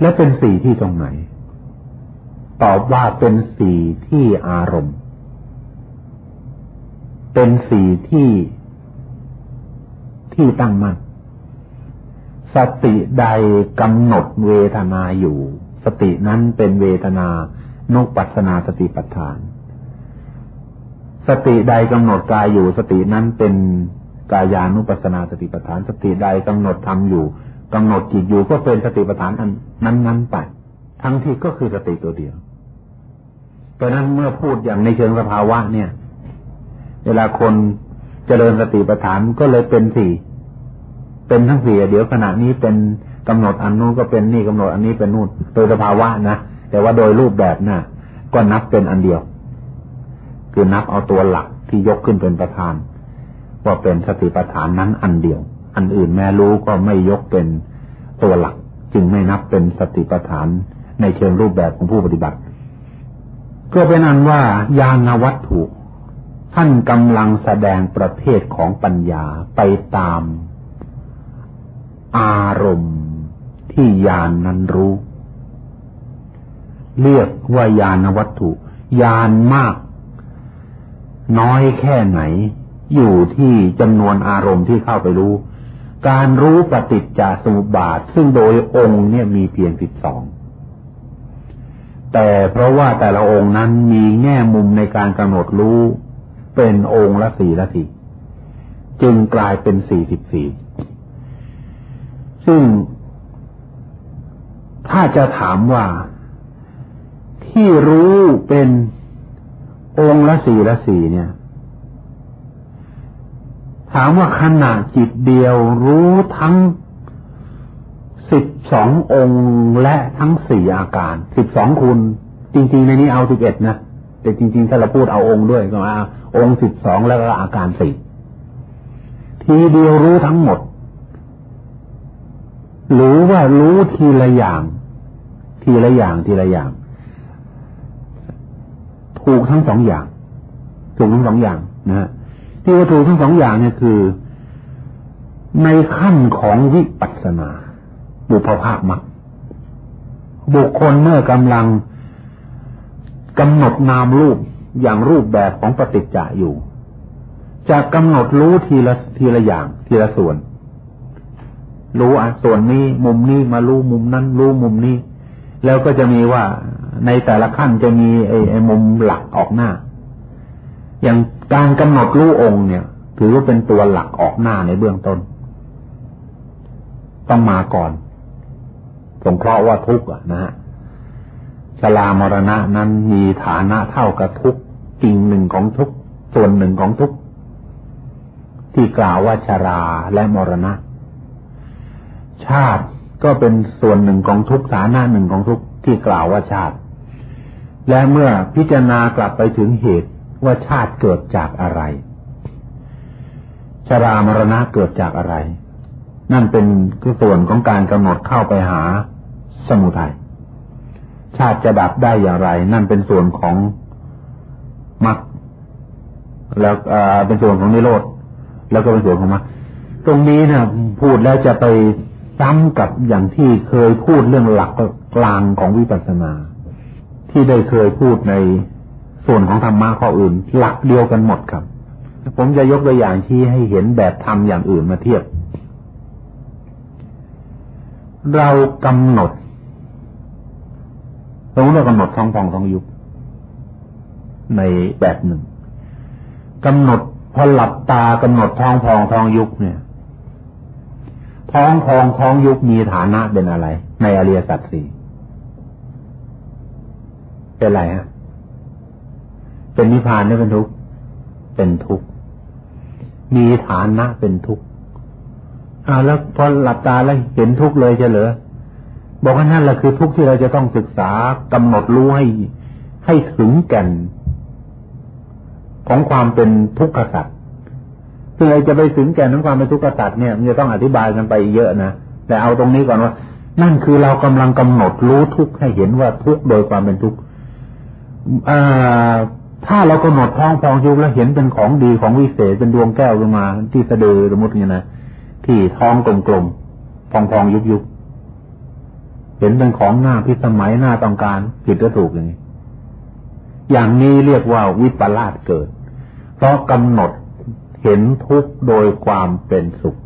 และเป็นสี่ที่ตรงไหน ตอบว่าเป็นสี่ที่อารมณ์ เป็นสีที่ที่ตั้งมั่นสติใดกำหนดเวทนาอยู่ สตินั้นเป็นเวทนานุปัสนาสติปัฏฐาน สติใดกำหนดกายอยู่ สตินั้นเป็นกายานุปัสนาสติปัฏฐาน สติใดกำหนดทำอยู่ กำหนดจิตอยู่ก็เป็นสติปัฏฐานอันนั้นๆไปทั้งที่ก็คือสติตัวเดียวเพราะนั้นเมื่อพูดอย่างในเชิงสภาวะเนี่ย เวลาคนเจริญสติปัฏฐานก็เลยเป็นสี่เป็นทั้งสี่เดี๋ยวขณะนี้เป็นกำหนดอันนู้นก็เป็นนี่กำหนดอันนี้เป็นนู่นโดยสภาวะนะแต่ว่าโดยรูปแบบนะ่ะ ก็นับเป็นอันเดียว คือนับเอาตัวหลักที่ยกขึ้นเป็นประธานว่าเป็นสติปัฏฐานนั้นอันเดียว อันอื่นแม้รู้ก็ไม่ยกเป็นตัวหลัก จึงไม่นับเป็นสติปัฏฐานในเชิงรูปแบบของผู้ปฏิบัติ ก็เป็นอันว่ายานวัตถุท่านกำลังแสดงประเภทของปัญญาไปตาม อารมณ์ที่ยานนั้นรู้ เรียกว่ายานวัตถุยานมาก น้อยแค่ไหน อยู่ที่จำนวนอารมณ์ที่เข้าไปรู้ การรู้ปฏิจจสมุปบาท ซึ่งโดยองค์เนี่ยมีเพียงสิบสอง แต่เพราะว่าแต่ละองค์นั้นมีแง่มุมในการกำหนดรู้เป็นองค์ละสี่ละสี่จึงกลายเป็นสี่สิบสี่ ซึ่งถ้าจะถามว่าที่รู้เป็นองค์ละสี่ละสี่เนี่ย ถามว่าขณะจิตเดียวรู้ทั้งสิบสององค์และทั้งสี่อาการสิบสองคุณ จริง ๆ ในนี้เอาสิบเอ็ดนะแต่จริง ๆ ถ้าเราพูดเอาองค์ด้วยก็เอาองค์สิบสองแล้วก็อาการสี่ทีเดียวรู้ทั้งหมด หรือว่ารู้ทีละอย่าง ทีละอย่างทีละอย่าง ถูกทั้งสองอย่างถูกทั้งสองอย่างนะฮะ ที่ว่าถูกทั้งสองอย่างเนี่ยคือ ในขั้นของวิปัสสนาบุพภาคมักบุคคลเมื่อกำลังกำหนดนามรูปอย่างรูปแบบของปฏิจจะอยู่ จะกำหนดรู้ทีละทีละอย่าง ทีละส่วน รู้อะส่วนนี้มุมนี้มารู้มุมนั้น รู้มุมนี้ แล้วก็จะมีว่าในแต่ละขั้นจะมีไอ้ไอ้มุมหลักออกหน้า อย่าง การกำหนดรู้องค์เนี่ย ถือว่าเป็นตัวหลักออกหน้าในเบื้องต้น ต้องมาก่อนสงเคราะห์ว่าทุกข์นะฮะชรามรณะนั้นมีฐานะเท่ากับทุกจริงหนึ่งของทุกส่วนหนึ่งของทุกที่กล่าวว่าชาราและมรณะ ชาติก็เป็นส่วนหนึ่งของทุกฐานะหนึ่งของทุกที่กล่าวว่าชาติ และเมื่อพิจารณากลับไปถึงเหตุ ว่าชาติเกิดจากอะไร ชรามรณะเกิดจากอะไร นั่นเป็นส่วนของการกำหนดเข้าไปหาสมุทัยชาติจะดับได้อย่างไร นั่นเป็นส่วนของมรรคแล้วเป็นส่วนของนิโรธแล้วก็เป็นส่วนของมรรคตรงนี้นี่ยพูดแล้วจะไปซ้ำกับอย่างที่เคยพูดเรื่องหลักกลางของวิปัสสนา ที่ได้เคยพูดใน ส่วนของธรรมะข้ออื่น หลักเดียวกันหมดครับ ผมจะยกตัวอย่างที่ให้เห็นแบบทำอย่างอื่นมาเทียบ เรากำหนดสมมติเรากำหนดท้องพองท้องยุบในแบบหนึ่งกำหนดพอหลับตากำหนดท้องพองท้องยุบเนี่ย ท้องพองท้องยุบมีฐานะเป็นอะไร ในอริยสัจสี่เป็นอะไรฮะ เป็นนิพพานได้เป็นทุกข์เป็นทุกข์มีฐานะเป็นทุกข์อ่าแล้วพอหลับตาแล้วเห็นทุกข์เลยจะเหรอบอกว่านั่นแหละคือทุกที่เราจะต้องศึกษากำหนดรู้ให้ให้ถึงแก่น ของความเป็นทุกข์สัตว์ซึ่งจะไปถึงแก่นของความเป็นทุกข์สัตว์เนี่ยมันจะต้องอธิบายกันไปเยอะนะแต่เอาตรงนี้ก่อนว่า นั่นคือเรากำลังกำหนดรู้ทุกข์ให้เห็นว่าทุกข์โดยความเป็นทุกข์ ถ้าเรากำหนดท้องพองยุบแล้วเห็นเป็นของดีของวิเศษเป็นดวงแก้วขึ้นมา ที่สะดือสมมติเนี่ยนะที่ท้องกลมๆพองพองยุบยุบเห็นเป็นของหน้าพิสมัยหน้าต้องการผิดก็ถูกอย่างนี้ อย่างนี้เรียกว่าวิปลาสเกิด เพราะกำหนดเห็นทุกโดยความเป็นสุข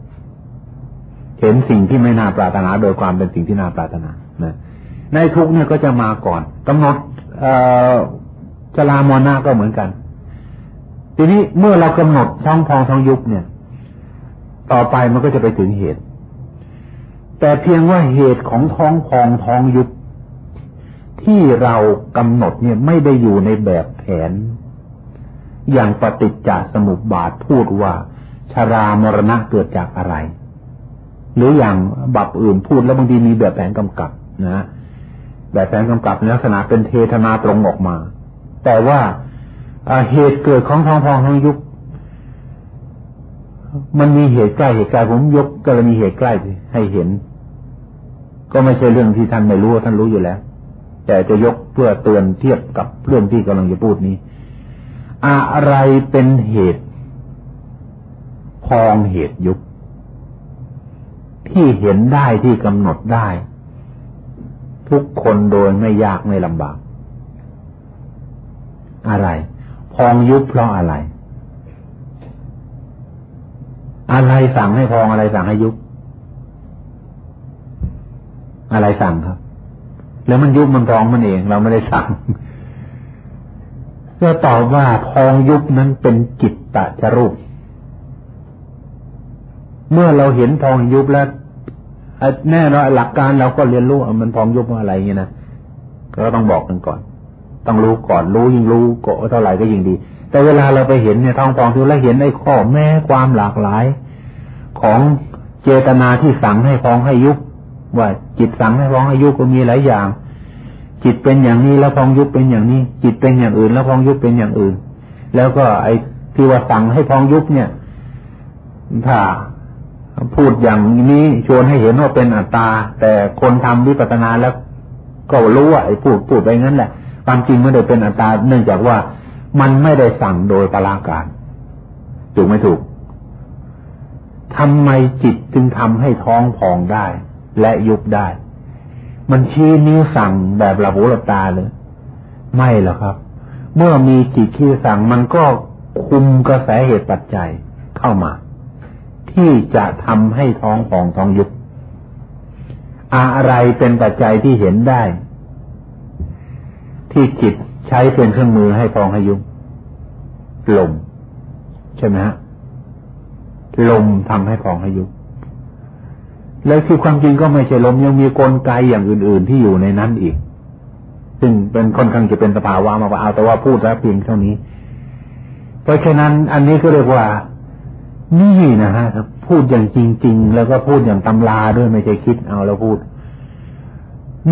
เห็นสิ่งที่ไม่น่าปรารถนา โดยความเป็นสิ่งที่น่าปรารถนานะในทุกเนี่ยก็จะมาก่อนกำหนดเอ่อ จลามอนาก็เหมือนกัน ทีนี้เมื่อเรากำหนดท้องพองท้องยุบเนี่ย ต่อไปมันก็จะไปถึงเหตุ แต่เพียงว่าเหตุของท้องพองท้องยุบที่เรากำหนดเนี่ยไม่ได้อยู่ในแบบแผน อย่างปฏิจจสมุปบาทพูดว่าชรามรณะเกิดจากอะไร หรืออย่างบับอื่นพูดแล้วบางทีมีแบบแผนกำกับนะแบบแผนกำกับในลักษณะเป็นเทธนาตรงออกมา แต่ว่าเหตุเกิดของท้องพองท้องยุบมันมีเหตุใกล้เหตุไกลผมยกกรณีเหตุใกล้ให้เห็น ก็ไม่ใช่เรื่องที่ท่านไม่รู้ท่านรู้อยู่แล้ว แต่จะยกเพื่อเตือนเทียบกับเรื่องที่กำลังจะพูดนี้ อะไรเป็นเหตุพองเหตุยุบที่เห็นได้ที่กำหนดได้ ทุกคนโดยไม่ยากไม่ลำบาก อะไร พองยุบเพราะอะไร อะไรสั่งให้พองอะไรสั่งให้ยุบ อะไรสั่งครับ แล้วมันยุบมันพองมันเอง เราไม่ได้สั่งก็ตอบว่าพองยุบนั้นเป็นจิตตะจรูป เมื่อเราเห็นพองยุบแล้วแน่นอนหลักการเราก็เรียนรู้มันพองยุบว่าอะไรเงี้นะก็ต้องบอกกันก่อน ต้องรู้ก่อนรู้ยิ่งรู้ก็เท่าไหร่ก็ยิ่งดี แต่เวลาเราไปเห็นเนี่ยท้องพองทุแล้วเห็นไอ้ข้อแม้ความหลากหลาย ของเจตนาที่สั่งให้พองให้ยุบว่าจิตสั่งให้พองให้ยุบก็มีหลายอย่าง จิตเป็นอย่างนี้แล้วพองยุบเป็นอย่างนี้ จิตเป็นอย่างอื่น แล้วพองยุบเป็นอย่างอื่น แล้วก็ไอ้ที่ว่าสั่งให้พองยุบเนี่ย ถ้าพูดอย่างนี้ชวนให้เห็นว่าเป็นอัตตา แต่คนทำวิปัสสนาแล้วก็รู้ว่าไอ้พูดพูดไปงั้นแหละ ความจริงไม่ได้เป็นอัตตาเนื่องจากว่ามันไม่ได้สั่งโดยปราการถูกไม่ถูกทำไมจิตจึงทำให้ท้องพองได้ และยุบได้ มันชี้นิ้วสั่งแบบหลับหูหลับตาเลยไม่หรอกครับ เมื่อมีจิตที่สั่งมันก็คุมกระแสเหตุปัจจัยเข้ามา ที่จะทำให้ท้องของท้องยุบอะไรเป็นปัจจัยที่เห็นได้ ที่จิตใช้เป็นเครื่องมือให้พองให้ยุบลมใช่ไหมฮะลมทำให้พองให้ยุบแล้วคือความจริงก็ไม่ใช่ลมยังมีกลไกอย่างอื่น ๆ ที่อยู่ในนั้นอีก ซึ่งเป็นค่อนข้างจะเป็นสภาวะมาเอาแต่ว่าพูดแล้วเพียงเท่านี้ เพราะฉะนั้นอันนี้ก็เรียกว่านี่นะฮะพูดอย่างจริง ๆ แล้วก็พูดอย่างตำราด้วยไม่ใช่คิดเอาแล้วพูด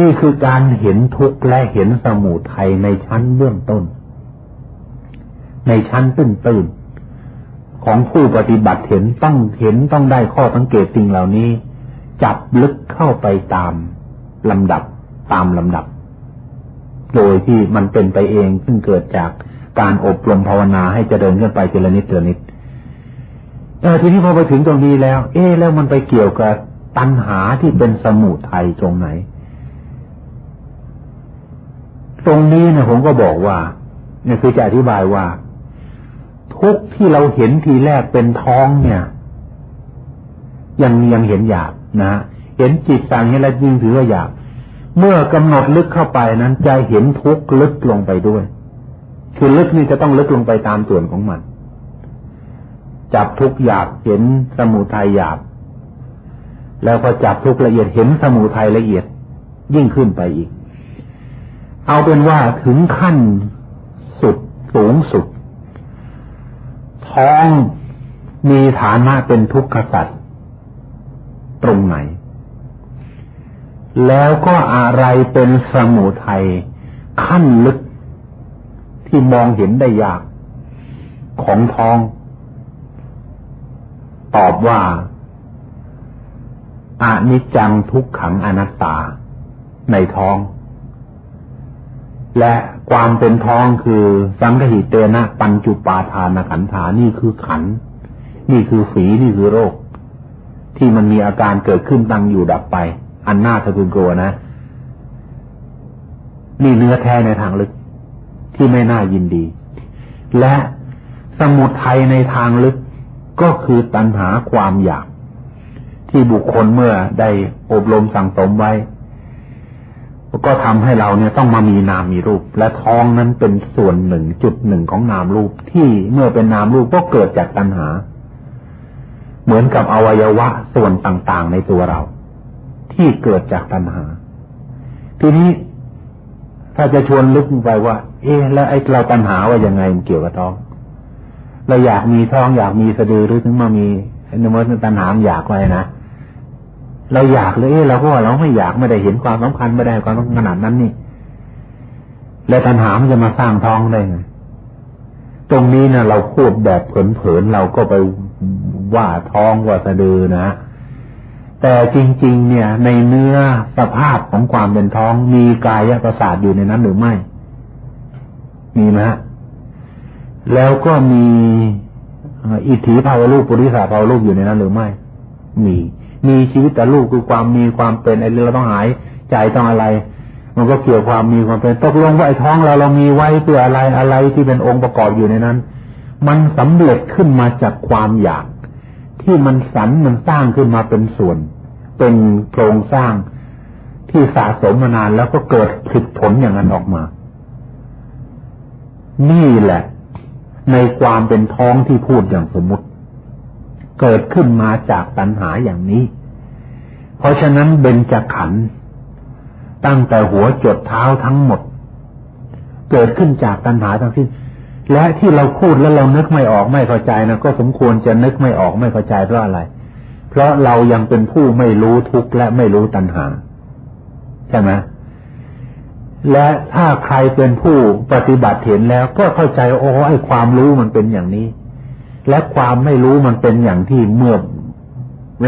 นี่คือการเห็นทุกข์และเห็นสมุทัยในชั้นเบื้องต้น ในชั้นตื้นตื้นของผู้ปฏิบัติเห็นต้องเห็นต้องได้ข้อสังเกตสิ่งเหล่านี้ จับลึกเข้าไปตามลำดับตามลำดับ โดยที่มันเป็นไปเองซึ่งเกิดจากการอบรมภาวนาให้เจริญขึ้นไปเจริญนิดเจริญนิดเออทีนี้พอไปถึงตรงนี้แล้ว เอ๊แล้วมันไปเกี่ยวกับตัณหาที่เป็นสมุทัยตรงไหน ตรงนี้เนี่ยผมก็บอกว่าเนี่ยคือจะอธิบายว่า ทุกที่เราเห็นทีแรกเป็นท้องเนี่ย ยังยังเห็นหยาบนะเห็นจิตสั่งนี้ล้วยิ่งถือว่าหยาบเมื่อกำหนดลึกเข้าไปนั้นจะเห็นทุกลึกลงไปด้วย คือลึกนี่จะต้องลึกลงไปตามส่วนของมัน จับทุกหยาบเห็นสมุทัยหยาบ แล้วพอจับทุกละเอียดเห็นสมุทัยละเอียดยิ่งขึ้นไปอีก เอาเป็นว่าถึงขั้นสุดสูงสุด ท้องมีฐานะเป็นทุกขสัตว์ตรงไหน แล้วก็อะไรเป็นสมุทัยขั้นลึกที่มองเห็นได้ยาก ของท้อง ตอบว่าอานิจจังทุกขังอนัตตาในท้อง และความเป็นท้องคือสังคหิเตนะปัญจุปาทานขันธานี่คือขัน นี่คือฝีนี่คือโรค ที่มันมีอาการเกิดขึ้นตั้งอยู่ดับไป อันน่าสะพึงกลัวนะ นี่เนื้อแท้ในทางลึกที่ไม่น่ายินดี และสมุทัยในทางลึกก็คือตัณหาความอยาก ที่บุคคลเมื่อได้อบรมสั่งสมไว้ ก็ทำให้เราเนี่ยต้องมามีนามมีรูป และท้องนั้นเป็นส่วนหนึ่งจุดหนึ่งของนามรูปที่เมื่อเป็นนามรูปก็เกิดจากตัณหา เหมือนกับอวัยวะส่วนต่างๆในตัวเรา ที่เกิดจากตัณหา ทีนี้ถ้าจะชวนลึกไปว่า เอ๊ะแล้วไอ้เราตัณหาว่ายังไงมันเกี่ยวกับท้องเราอยากมีท้องอยากมีสะดือหรือถึงมามีนมตัณหาอยากอะไรนะ เราอยากเลยเราก็ว่าเราไม่อยากไม่ได้เห็นความสำคัญไม่ได้ความขนาดนั้นนี่ แล้วตัณหามันจะมาสร้างท้องได้ไงตรงนี้นะเราพูดแบบเผินๆเราก็ไปว่าท้องว่าสะดือนะแต่จริง ๆ เนี่ย ในเนื้อสภาพของความเป็นท้องมีกายประสาทอยู่ในนั้นหรือไม่ มีไหมแล้วก็มีอิทธิภาวรูปปุริสาภาวรูปอยู่ในนั้นหรือไม่ มี มีชีวิตแต่ลูกคือความมีความเป็นไอ้เรื่องเราต้องหายใจต้องอะไร มันก็เกี่ยวความมีความเป็นตกลงว่าไอ้ท้องเราเรามีไว้เพื่ออะไรอะไรที่เป็นองค์ประกอบอยู่ในนั้น มันสำเร็จขึ้นมาจากความอยาก ที่มันสรรมันสร้างขึ้นมาเป็นส่วน เป็นโครงสร้างที่สะสมมานานแล้วก็เกิดผลผลอย่างนั้นออกมา นี่แหละ ในความเป็นท้องที่พูดอย่างสมมติ เกิดขึ้นมาจากตัณหาอย่างนี้ เพราะฉะนั้นเบญจขันธ์ตั้งแต่หัวจดเท้าทั้งหมด เกิดขึ้นจากตัณหาทั้งสิ้นและที่เราพูดแล้วเรานึกไม่ออกไม่เข้าใจนะก็สมควรจะนึกไม่ออกไม่เข้าใจเพราะอะไร เพราะเรายังเป็นผู้ไม่รู้ทุกข์และไม่รู้ตัณหา ใช่ไหมและถ้าใครเป็นผู้ปฏิบัติเห็นแล้วก็เข้าใจโอ้ไอ้ความรู้มันเป็นอย่างนี้ และความไม่รู้มันเป็นอย่างที่เมื่อ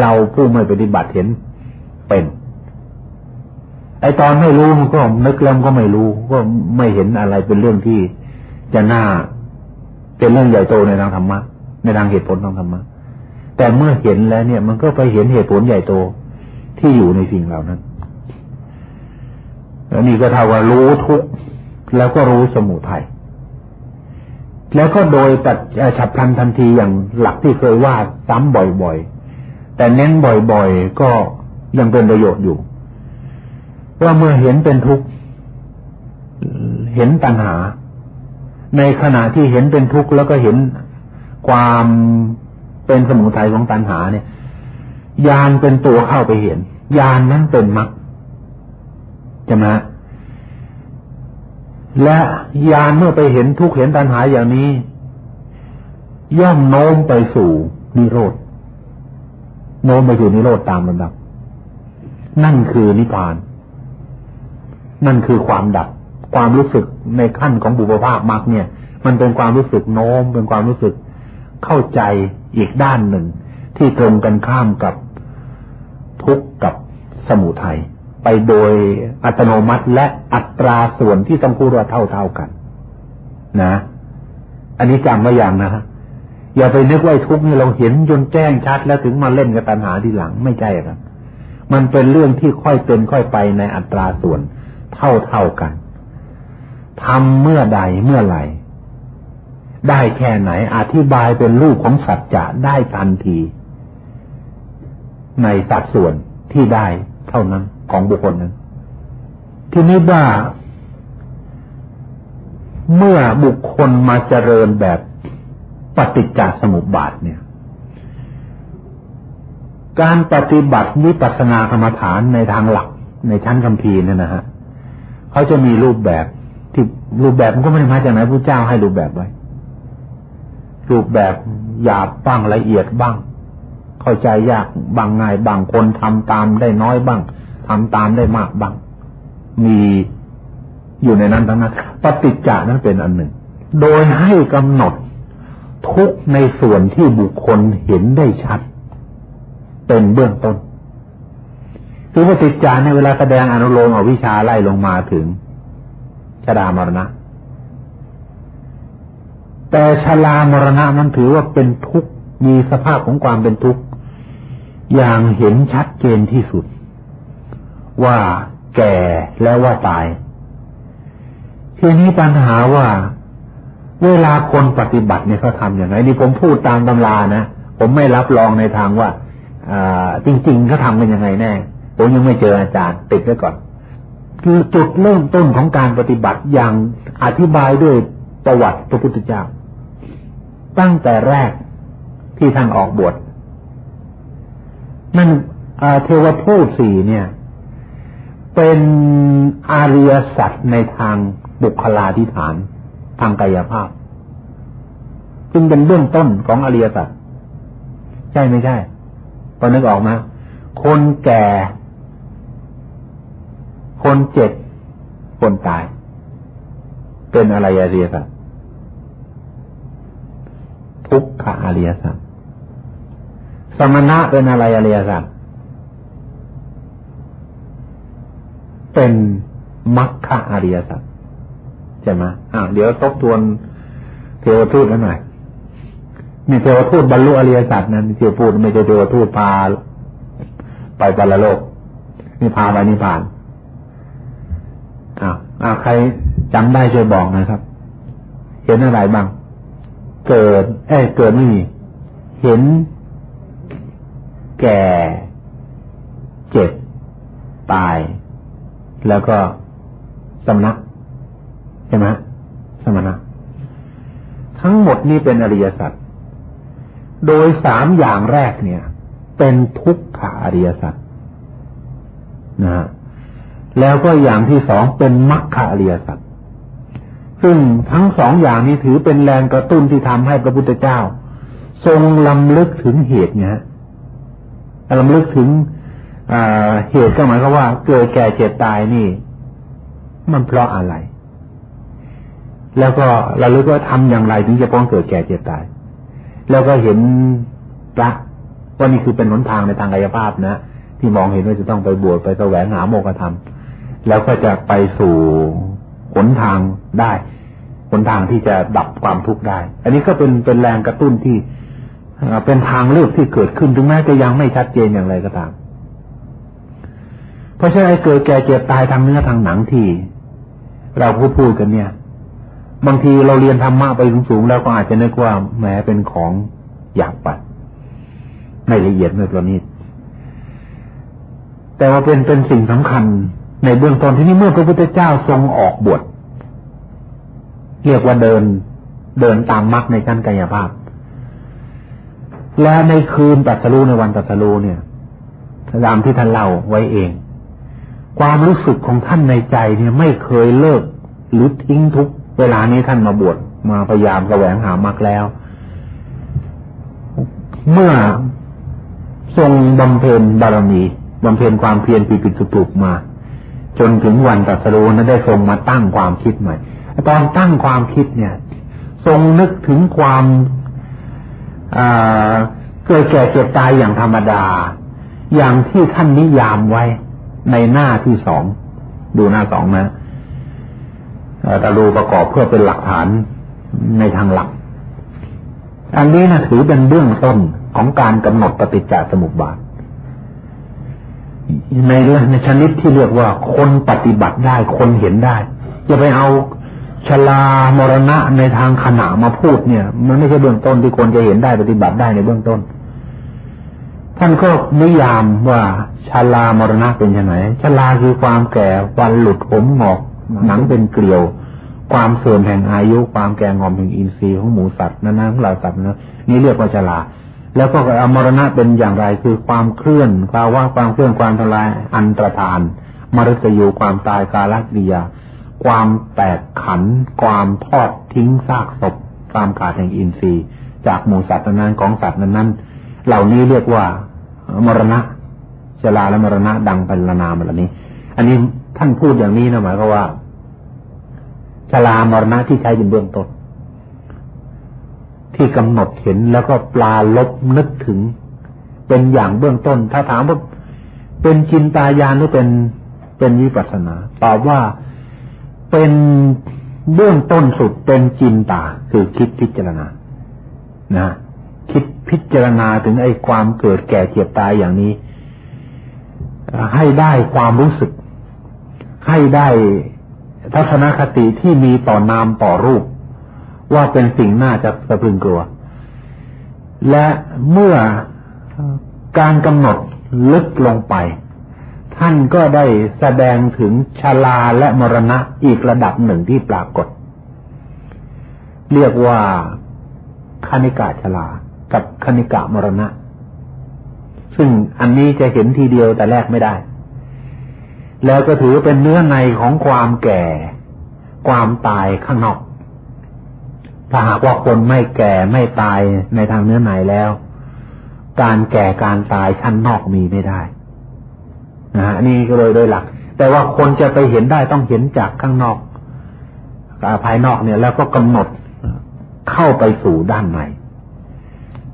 เราผู้ไม่ปฏิบัติเห็นเป็น ไอตอนไม่รู้มันก็นึกแล้วก็ไม่รู้ ก็ไม่เห็นอะไรเป็นเรื่องที่จะน่าเป็นเรื่องใหญ่โตในทางธรรมะในทางเหตุผลทางธรรมะแต่เมื่อเห็นแล้วเนี่ย มันก็ไปเห็นเหตุผลใหญ่โตที่อยู่ในสิ่งเหล่านั้นแล้วนี่ก็เท่ากับรู้ทุกแล้วก็รู้สมุทัย แล้วก็โดยตัดฉับพลันทันทีอย่างหลักที่เคยว่าซ้ำบ่อยๆ แต่เน้นบ่อยๆ ก็ยังเป็นประโยชน์อยู่ว่าเมื่อเห็นเป็นทุกข์เห็นตัณหา ในขณะที่เห็นเป็นทุกข์แล้วก็เห็นความเป็นสมุทัยของตัณหาเนี่ยยานเป็นตัวเข้าไปเห็นยานนั้นเป็นมรรคจะมา และยานเมื่อไปเห็นทุกเห็นตัณหาอย่างนี้ ย่อมโน้มไปสู่นิโรธโน้มไปสู่นิโรธตามลำดับ นั่นคือนิพพาน นั่นคือความดับ ความรู้สึกในขั้นของบุพภาพมรรคเนี่ย มันเป็นความรู้สึกโน้ม เป็นความรู้สึกเข้าใจอีกด้านหนึ่ง ที่ตรงกันข้ามกับทุกข์กับสมุทัย ไปโดยอัตโนมัติและอัตราส่วนที่ต้องพูดว่าเท่าเท่ากัน นะ อันนี้จำไว้อย่างนะฮะอย่าไปนึกว่าทุกนี่เราเห็นจนแจ้งชัดแล้วถึงมาเล่นกับตัณหาทีหลังไม่ใช่ครับ มันเป็นเรื่องที่ค่อยเป็นค่อยไปในอัตราส่วนเท่าเท่ากันทำเมื่อใดเมื่อไหร่ ได้แค่ไหน อธิบายเป็นรูปของสัจจะได้ทันที ในสัดส่วนที่ได้เท่านั้น ของบุคคลนั้น ทีนี้ว่า เมื่อบุคคลมาเจริญแบบปฏิจจสมุปบาทเนี่ย การปฏิบัติวิปัสสนากรรมฐานในทางหลัก ในชั้นคำพีเนี่ยนะฮะเขาจะมีรูปแบบที่รูปแบบมันก็ไม่ได้มาจากไหนพระเจ้าให้รูปแบบไว้ รูปแบบหยาบบ้างละเอียดบ้าง เข้าใจยากบางง่ายบางคนทำตามได้น้อยบ้าง ทำตามได้มากบ้าง มีอยู่ในนั้นทั้งนั้นปฏิจจานั้นเป็นอันหนึ่ง โดยให้กำหนดทุกในส่วนที่บุคคลเห็นได้ชัด เป็นเบื้องต้นคือปฏิจจาในเวลาแสดงอนุโลมอวิชาไล่ลงมาถึงชรามรณะ แต่ชรามรณะนั้นถือว่าเป็นทุกข์มีสภาพของความเป็นทุกข์อย่างเห็นชัดเจนที่สุด ว่าแก่และว่าตาย ทีนี้ปัญหาว่า เวลาคนปฏิบัติเนี่ยเขาทำอย่างไรนี่ผมพูดตามตำรานะผมไม่รับรองในทางว่าจริงๆเขาทำเป็นยังไงแน่ผมยังไม่เจออาจารย์ติดไว้ก่อน คือจุดเริ่มต้นของการปฏิบัติอย่างอธิบายด้วยประวัติพระพุทธเจ้า ตั้งแต่แรกที่ท่านออกบวชนั่นเทวทูตสี่เนี่ย เป็นอาริยสัจในทางบุคลาธิฐาน ทางกายภาพซึ่งเป็นเบื้องต้นของอริยสัจใช่ไม่ใช่พอนึกออกมา คนแก่ คนเจ็บ คนตาย เป็นอะไรอริยสัจทุกขอริยสัจสมณะเป็นอะไรอริยสัจ เป็นมัคคะอริยสัจใช่ไหมอ่าเดี๋ยวทบทวนเทวทูตหน่อยมีเทวทูตบรรลุอริยสัจนั้นเทวทูตไม่ใช่เทวทูตพาไปบรรโลก นี่พาไปนิพพานอ้าวอ้าวใครจำได้ช่วยบอกนะครับ เห็นอะไรบ้าง เกิด เอ้เกิดไม่มีเห็น แก่ เจ็บ ตาย แล้วก็สมณะใช่ไหมสมณะ ทั้งหมดนี้เป็นอริยสัจโดยสามอย่างแรกเนี่ย เป็นทุกขาอริยสัจนะฮะแล้วก็อย่างที่สองเป็นมรรคอริยสัจซึ่งทั้งสองอย่างนี้ถือเป็นแรงกระตุ้นที่ทำให้พระพุทธเจ้า ทรงลำลึกถึงเหตุเนี่ยลำลึกถึง เหตุก็หมายความว่าเกิดแก่เจ็บตายนี่ มันเพราะอะไร แล้วก็เราลึกว่าทำอย่างไรถึงจะป้องเกิดแก่เจ็บตาย แล้วก็เห็นพระว่านี่คือเป็นหนทางในทางกายภาพนะที่มองเห็นว่าจะต้องไปบวชไปแสวงหาโมกธรรม แล้วก็จะไปสู่หนทางได้หนทางที่จะดับความทุกข์ได้ อันนี้ก็เป็นเป็นแรงกระตุ้นที่เป็นทางเลือกที่เกิดขึ้นถึงแม้จะยังไม่ชัดเจนอย่างไรก็ตาม เพราะฉะนั้นเกิดแก่เจ็บตายทางเนื้อทางหนังที่ เราพูดพูดกันเนี่ย บางทีเราเรียนธรรมะไปสูงๆแล้วก็อาจจะนึกว่าแหมเป็นของอยากปัดไม่ละเอียดไม่ประณีตแต่ว่าเป็นเป็นสิ่งสำคัญ ในเบื้องต้นที่นี่เมื่อพระพุทธเจ้าทรงออกบวชเรียกว่าเดินเดินตามมรรคในชั้นกายภาพ และในคืนตัดสรู้ในวันตัดสรู้เนี่ยตามที่ท่านเล่าไว้เอง ความรู้สึกของท่านในใจเนี่ยไม่เคยเลิกหรือทิ้งทุกเวลานี้ท่านมาบวชมาพยายามแสวงหามรรคแล้ว เมื่อทรงบำเพ็ญบารมีบำเพ็ญความเพียรปีปิสุกมา จนถึงวันตรัสรู้นั้นได้ทรงมาตั้งความคิดใหม่ตอนตั้งความคิดเนี่ย ทรงนึกถึงความเกิดแก่เจ็บตายอย่างธรรมดา อย่างที่ท่านนิยามไว้ ในหน้าที่สองดูหน้าสองนะตะลูประกอบเพื่อเป็นหลักฐานในทางหลัก อันนี้นะถือเป็นเบื้องต้นของการกำหนดปฏิจจสมุปบาท ในในชนิดที่เรียกว่าคนปฏิบัติได้คนเห็นได้จะไปเอาชลามรณะในทางขณะมาพูดเนี่ย มันไม่ใช่เบื้องต้นที่คนจะเห็นได้ปฏิบัติได้ในเบื้องต้น ท่านก็นิยามว่าชลามรณะเป็นยังไงชลาคือความแก่วันหลุดผมหงอกหนังเป็นเกลียว ความเสื่อมแห่งอายุ ความแก่งอมแห่งอินทรีย์ของหมูสัตว์นั้นของเราสัตว์นะนี่เรียกว่าชลา แล้วก็อมรณะเป็นอย่างไรคือความเคลื่อนภาวะความเคลื่อนความทลายอันตรธาน มรสยูความตายกาลกิยา ความแตกขัน ความทอดทิ้งซากศพ ความขาดแห่งอินทรีย์ จากหมูสัตว์นั้นของสัตว์นั้น เหล่านี้เรียกว่ามรณะชลาและมรณะดังเป็นละนามเหล่านี้ อันนี้ท่านพูดอย่างนี้นะหมายก็ว่าชลามรณะที่ใช้เป็นเบื้องต้นที่กำหนดเห็นแล้วก็ปลาลบนึกถึง เป็นอย่างเบื้องต้น ถ้าถามว่าเป็นจินตายานหรือเป็นเป็นวิปัสนา ตอบว่าเป็นเบื้องต้นสุดเป็นจินตาคือคิดพิจารณานะ พิจารณาถึงไอ้ความเกิดแก่เจ็บตายอย่างนี้ ให้ได้ความรู้สึก ให้ได้ทัศนคติที่มีต่อนามต่อรูป ว่าเป็นสิ่งน่าจะสะพึงกลัว และเมื่อการกำหนดลึกลงไป ท่านก็ได้แสดงถึงชาลาและมรณะอีกระดับหนึ่งที่ปรากฏ เรียกว่าคณิกาชลา กับคณิกามรณะ ซึ่งอันนี้จะเห็นทีเดียวแต่แรกไม่ได้ แล้วก็ถือเป็นเนื้อในของความแก่ ความตายข้างนอก ถ้าหากว่าคนไม่แก่ไม่ตายในทางเนื้อในแล้ว การแก่การตายชั้นนอกมีไม่ได้นะฮะนี่ก็เลยโดยหลัก แต่ว่าคนจะไปเห็นได้ต้องเห็นจากข้างนอกภายนอกเนี่ย แล้วก็กำหนดเข้าไปสู่ด้านใน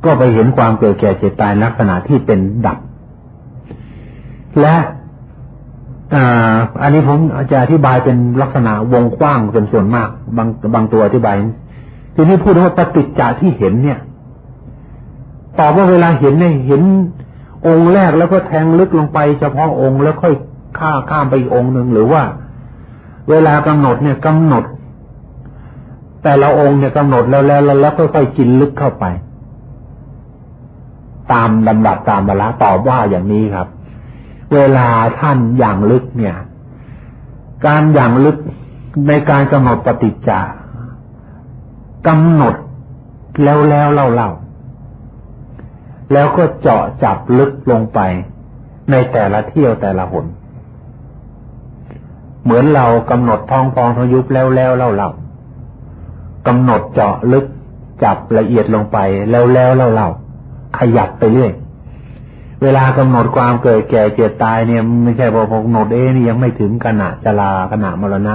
ก็ไปเห็นความเกิดแก่เจ็บตายลักษณะที่เป็นดับ และอันนี้ผมจะอธิบายเป็นลักษณะวงกว้างเป็นส่วนมาก บางบางตัวอธิบาย ทีนี้พูดว่าปฏิจจาที่เห็นเนี่ยตอบว่าเวลาเห็นเนี่ยเห็นองค์แรกแล้วก็แทงลึกลงไปเฉพาะองค์แล้วค่อยข้าข้ามไปอีกองค์หนึ่งหรือว่า เวลากำหนดเนี่ยกำหนด แต่ละองค์เนี่ยกำหนดแล้วแล้วแล้วค่อยๆกินลึกเข้าไป ตามลำดับตามเวลาตอบว่าอย่างนี้ครับ เวลาท่านอย่างลึกเนี่ย การอย่างลึกในการกำหนดปฏิจจากำหนดแล้วแล้วเล่าเล่าแล้วก็เจาะจับลึกลงไป ในแต่ละเที่ยวแต่ละหน เหมือนเรากำหนดท้องฟองทยุบแล้วแล้วเล่าเล่ากำหนดเจาะลึกจับละเอียดลงไปแล้วแล้วเล่าเล่า ขยับไปเรื่อยเวลากำหนดความเกิดแก่เจ็บตายเนี่ยไม่ใช่พอกำหนดเองนี่ยังไม่ถึงขณะจลาขณะมรณะ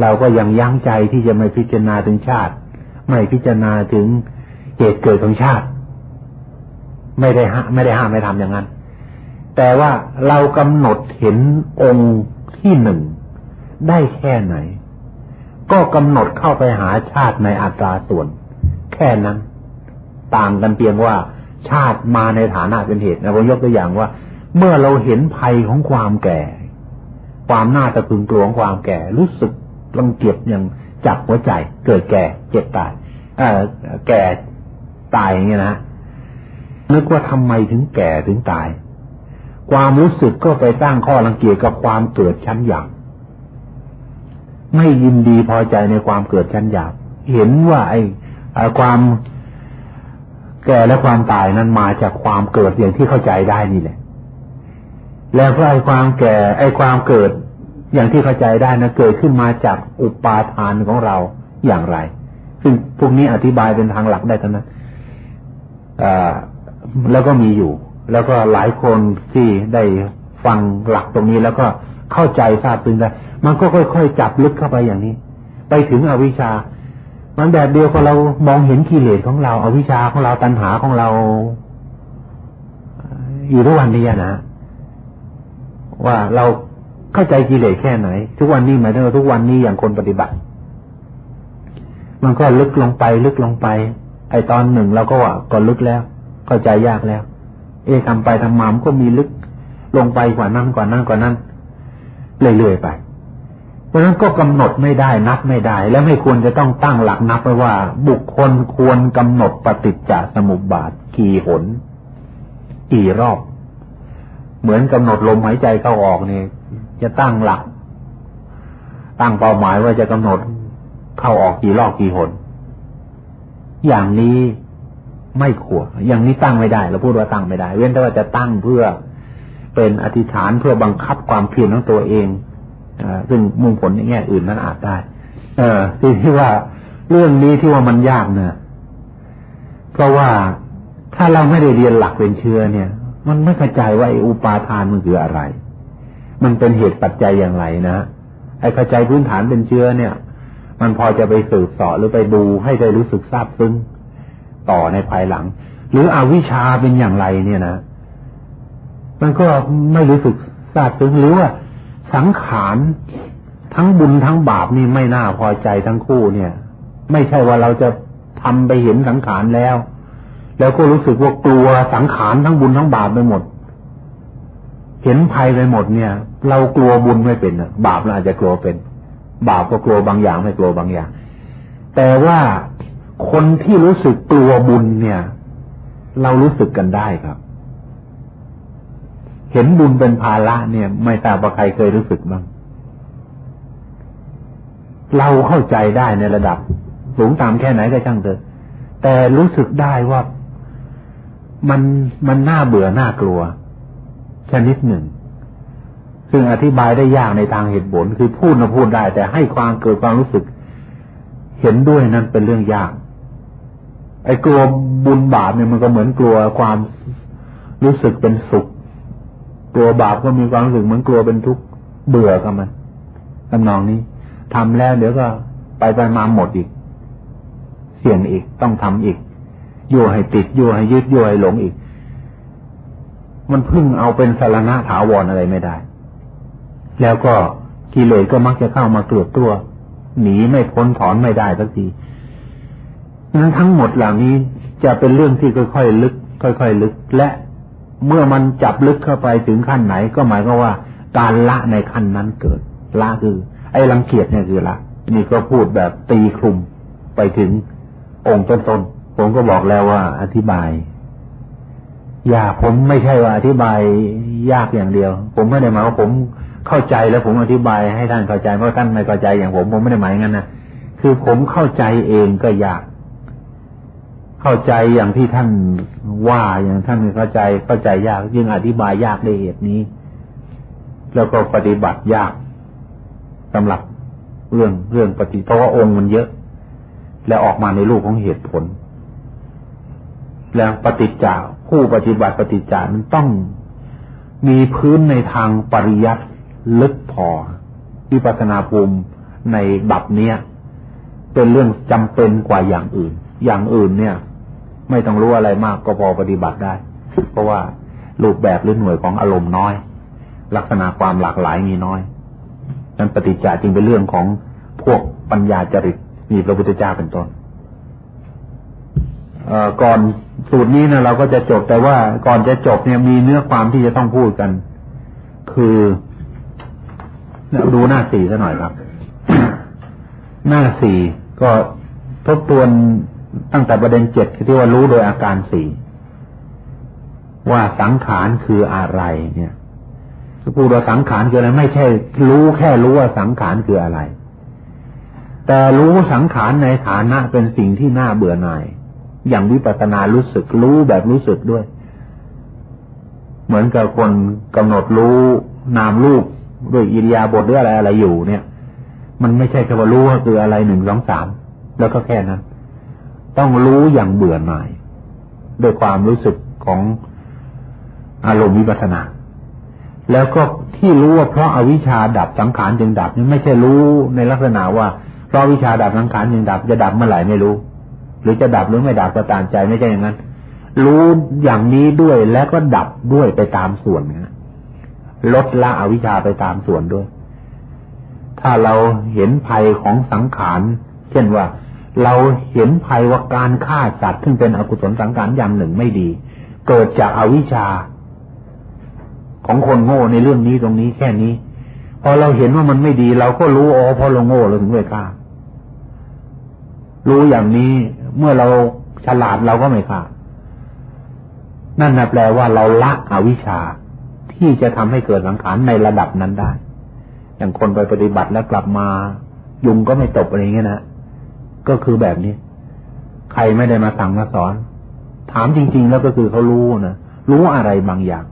เราก็ยังยั้งใจที่จะไม่พิจารณาถึงชาติ ไม่พิจารณาถึงเหตุเกิดของชาติ ไม่ได้ห้าไม่ได้ห้ามไม่ทำอย่างนั้น แต่ว่าเรากำหนดเห็นองค์ที่หนึ่งได้แค่ไหน ก็กำหนดเข้าไปหาชาติในอัตราส่วน แค่นั้น ต่างกันเพียงว่า ชาติมาในฐานะเป็นเหตุนะผมยกตัวอย่างว่า เมื่อเราเห็นภัยของความแก่ ความน่าตะพึงกลัวของความแก่ รู้สึกรังเกียจอย่างจับหัวใจ เกิดแก่เจ็บตายเออแก่ตายอย่างเงี้ยนะนึกว่าทำไมถึงแก่ถึงตาย ความรู้สึกก็ไปตั้งข้อรังเกียจกับความเกิดชั้นหยาบไม่ยินดีพอใจในความเกิดชั้นหยาบเห็นว่าไอ้ความ แก่และความตายนั้นมาจากความเกิดอย่างที่เข้าใจได้นี่แหละ แล้วก็ไอ้ความแก่ ไอ้ความเกิดอย่างที่เข้าใจได้นะเกิดขึ้นมาจากอุปาทานของเราอย่างไร ซึ่งพวกนี้อธิบายเป็นทางหลักได้ทั้งนั้นแล้วก็มีอยู่ แล้วก็หลายคนที่ได้ฟังหลักตรงนี้แล้วก็เข้าใจทราบซึ้งได้มันก็ค่อยๆจับลึกเข้าไปอย่างนี้ ไปถึงอวิชชา มันแบบเดียวกับเรามองเห็นกิเลสของเราเอาวิชาของเราตัณหาของเรา อยู่ทุกวันนี้นะว่าเราเข้าใจกิเลสแค่ไหน ทุกวันนี้หมายถึงทุกวันนี้อย่างคนปฏิบัติ มันก็ลึกลงไป ลึกลงไป ไอตอนหนึ่งเราก็ว่าก็ลึกแล้ว เข้าใจยากแล้ว เอ๊ะทำไปทำมามก็มีลึก ลงไปกว่านั้นกว่านั้นกว่านั้นเรื่อยๆไป เพราะฉะนั้นก็กำหนดไม่ได้นับไม่ได้ และไม่ควรจะต้องตั้งหลักนับไว้ว่า บุคคลควรกำหนดปฏิจจสมุปบาทกี่หน กี่รอบ เหมือนกำหนดลมหายใจเข้าออกเนี่ยจะตั้งหลัก ตั้งเป้าหมายว่าจะกำหนดเข้าออกกี่รอบกี่หน อย่างนี้ไม่ควรอย่างนี้ตั้งไม่ได้ เราพูดว่าตั้งไม่ได้ เว้นแต่ว่าจะตั้งเพื่อเป็นอธิษฐานเพื่อบังคับความเพียรของตัวเอง ซึ่งมุ่งผลในแง่อื่นนั้นอาจได้ เออที่ที่ว่าเรื่องนี้ที่ว่ามันยากเนี่ยเพราะว่าถ้าเราไม่ได้เรียนหลักเป็นเชื้อเนี่ย มันไม่เข้าใจว่าไอ้อุปาทานมันคืออะไร มันเป็นเหตุปัจจัยอย่างไรนะไอ้เข้าใจพื้นฐานเป็นเชื้อเนี่ย มันพอจะไปสืบสอหรือไปดูให้ได้รู้สึกทราบซึ้งต่อในภายหลัง หรืออวิชชาเป็นอย่างไรเนี่ยนะมันก็ไม่รู้สึกทราบซึ้งหรือว่า สังขารทั้งบุญทั้งบาปนี่ไม่น่าพอใจทั้งคู่เนี่ย ไม่ใช่ว่าเราจะทำไปเห็นสังขารแล้ว แล้วก็รู้สึกว่ากลัวสังขารทั้งบุญทั้งบาปไปหมด เห็นภัยไปหมดเนี่ย เรากลัวบุญไม่เป็นบาปเราอาจจะกลัวเป็น บาปก็กลัวบางอย่างไม่กลัวบางอย่าง แต่ว่าคนที่รู้สึกกลัวบุญเนี่ย เรารู้สึกกันได้ครับ เห็นบุญเป็นภาระเนี่ย ไม่ทราบว่าใครเคยรู้สึกบ้าง เราเข้าใจได้ในระดับ สูงต่ำแค่ไหนก็ช่างเถอะ แต่รู้สึกได้ว่ามันมันน่าเบื่อน่ากลัว ชนิดหนึ่ง ซึ่งอธิบายได้ยากในทางเหตุผล คือพูดนะพูดได้ แต่ให้ความเกิดความรู้สึก เห็นด้วยนั้นเป็นเรื่องยากไอ้กลัวบุญบาปเนี่ยมันก็เหมือนกลัวความรู้สึกเป็นสุข กลัวบาปก็มีความรู้สึกเหมือนกลัวเป็นทุกข์เบื่อกับมันทำนองนี้ทำแล้วเดี๋ยวก็ไปไปมาหมดอีก เสี่ยงอีกต้องทำอีกยั่วให้ติดยั่วให้ยึดยั่วให้หลงอีก มันพึ่งเอาเป็นสารณะถาวรอะไรไม่ได้ แล้วก็กิเลสก็มักจะเข้ามาเกลือตัวหนีไม่พ้นถอนไม่ได้สักทีนั้นทั้งหมดเหล่านี้จะเป็นเรื่องที่ค่อยๆลึก ค่อยๆลึก และ เมื่อมันจับลึกเข้าไปถึงขั้นไหน ก็หมายก็ว่า การละในขั้นนั้นเกิด ละคือ ไอ้รังเกียจเนี่ยคือละนี่ก็พูดแบบตีคลุมไปถึงองค์ต้นๆผมก็บอกแล้วว่า อธิบายยากผมไม่ใช่ว่าอธิบายยากอย่างเดียว ผมไม่ได้หมายว่าผมเข้าใจแล้วผมอธิบายให้ท่านเข้าใจเพราะท่านไม่เข้าใจอย่างผมผมไม่ได้หมายงั้นนะคือผมเข้าใจเองก็ยาก เข้าใจอย่างที่ท่านว่าอย่างท่านเข้าใจเข้าใจยากยิ่งอธิบายยากในเหตุนี้ แล้วก็ปฏิบัติยากสำหรับเรื่องเรื่องปฏิเพราะว่าองค์มันเยอะ และออกมาในรูปของเหตุผล แล้วปฏิจจาผู้ปฏิบัติปฏิจจามันต้องมีพื้นในทางปริยัติลึกพอวิปัสนาภูมิในบับเนี้ยเป็นเรื่องจำเป็นกว่าอย่างอื่น อย่างอื่นเนี่ย ไม่ต้องรู้อะไรมากก็พอปฏิบัติได้ เพราะว่ารูปแบบหรือหน่วยของอารมณ์น้อย ลักษณะความหลากหลายมีน้อยนั้นปฏิจจาจึงเป็นเรื่องของพวกปัญญาจริตมีพระพุทธเจ้าเป็นต้นก่อนสูตรนี้นะเราก็จะจบแต่ว่าก่อนจะจบเนี่ยมีเนื้อความที่จะต้องพูดกัน คือดูหน้าสี่ซะหน่อยครับ หน้าสี่ก็ทบทวน ตั้งแต่ประเด็นเจ็ดที่ว่ารู้โดยอาการสี่ว่าสังขารคืออะไร เนี่ยพูดว่าสังขารคืออะไรไม่ใช่ รู้แค่รู้ว่าสังขารคืออะไร แต่รู้สังขารในฐานะเป็นสิ่งที่น่าเบื่อหน่าย อย่างวิปัสสนารู้สึกรู้แบบรู้สึกด้วย เหมือนกับคนกำหนดรู้นามรูปด้วยอิริยาบถหรืออะไรอะไรอยู่ เนี่ย มันไม่ใช่แค่ว่ารู้ว่าคืออะไรหนึ่งสองสามแล้วก็แค่นั้น ต้องรู้อย่างเบื่อหน่าย ด้วยความรู้สึกของอารมณ์วิปัสนา แล้วก็ที่รู้ว่าเพราะอาวิชชาดับสังขารจึงดับนี่ไม่ใช่รู้ในลักษณะว่าเพราะวิชาดับสังขารจึงดับจะดับเมื่อไหร่ไม่รู้ หรือจะดับหรือไม่ดับก็ตามใจไม่ใช่อย่างนั้น รู้อย่างนี้ด้วยแล้วก็ดับด้วยไปตามส่วนนะลดละอวิชชาไปตามส่วนด้วย ถ้าเราเห็นภัยของสังขาร เช่นว่า เราเห็นภัยว่าการฆ่าสัตว์ซึ่งเป็นอกุศลสังขารอย่างหนึ่งไม่ดี เกิดจากอวิชชา ของคนโง่ในเรื่องนี้ตรงนี้แค่นี้ พอเราเห็นว่ามันไม่ดี เราก็รู้อ๋อพอเราโง่เราถึงไปฆ่า รู้อย่างนี้เมื่อเราฉลาดเราก็ไม่ฆ่า นั่นนะแปลว่าเราละอวิชชาที่จะทำให้เกิดสังขารในระดับนั้นได้ อย่างคนไปปฏิบัติแล้วกลับมา ยุงก็ไม่ตบอะไรเงี้ยนะ ก็คือแบบนี้ ใครไม่ได้มาสั่งมาสอน ถามจริง ๆ แล้วก็คือเขารู้นะรู้อะไรบางอย่าง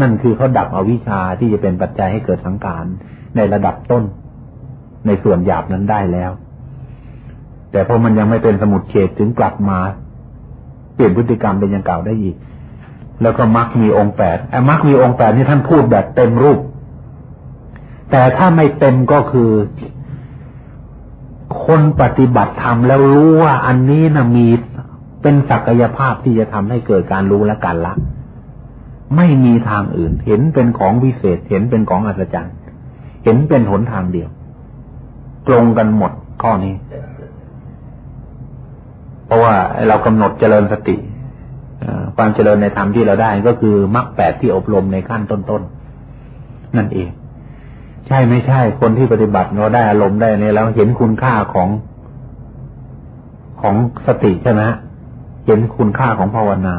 นั่นคือเขาดับอวิชชาที่จะเป็นปัจจัยให้เกิดสังขารในระดับต้น ในส่วนหยาบนั้นได้แล้ว แต่พอมันยังไม่เป็นสมุดเฉดถึงกลับมา เปลี่ยนพฤติกรรมเป็นอย่างเก่าได้อีก แล้วก็มักมีองค์แปดไอ้มักมีองค์แปดนี่ท่านพูดแบบเต็มรูป แต่ถ้าไม่เต็มก็คือ คนปฏิบัติธรรมแล้วรู้ว่าอันนี้นะมีเป็นศักยภาพที่จะทำให้เกิดการรู้และการละ ไม่มีทางอื่น เห็นเป็นของวิเศษ เห็นเป็นของอัศจรรย์ เห็นเป็นหนทางเดียว ตรงกันหมดข้อนี้ เพราะว่าเรากำหนดเจริญสติความเจริญในธรรมที่เราได้ก็คือมรรคแปดที่อบรมในขั้นต้นๆนั่นเอง ใช่ไม่ใช่ คนที่ปฏิบัติเราได้อารมณ์ได้เนี่ยแล้วเห็นคุณค่าของของสติใช่ไหมเห็นคุณค่าของภาวนา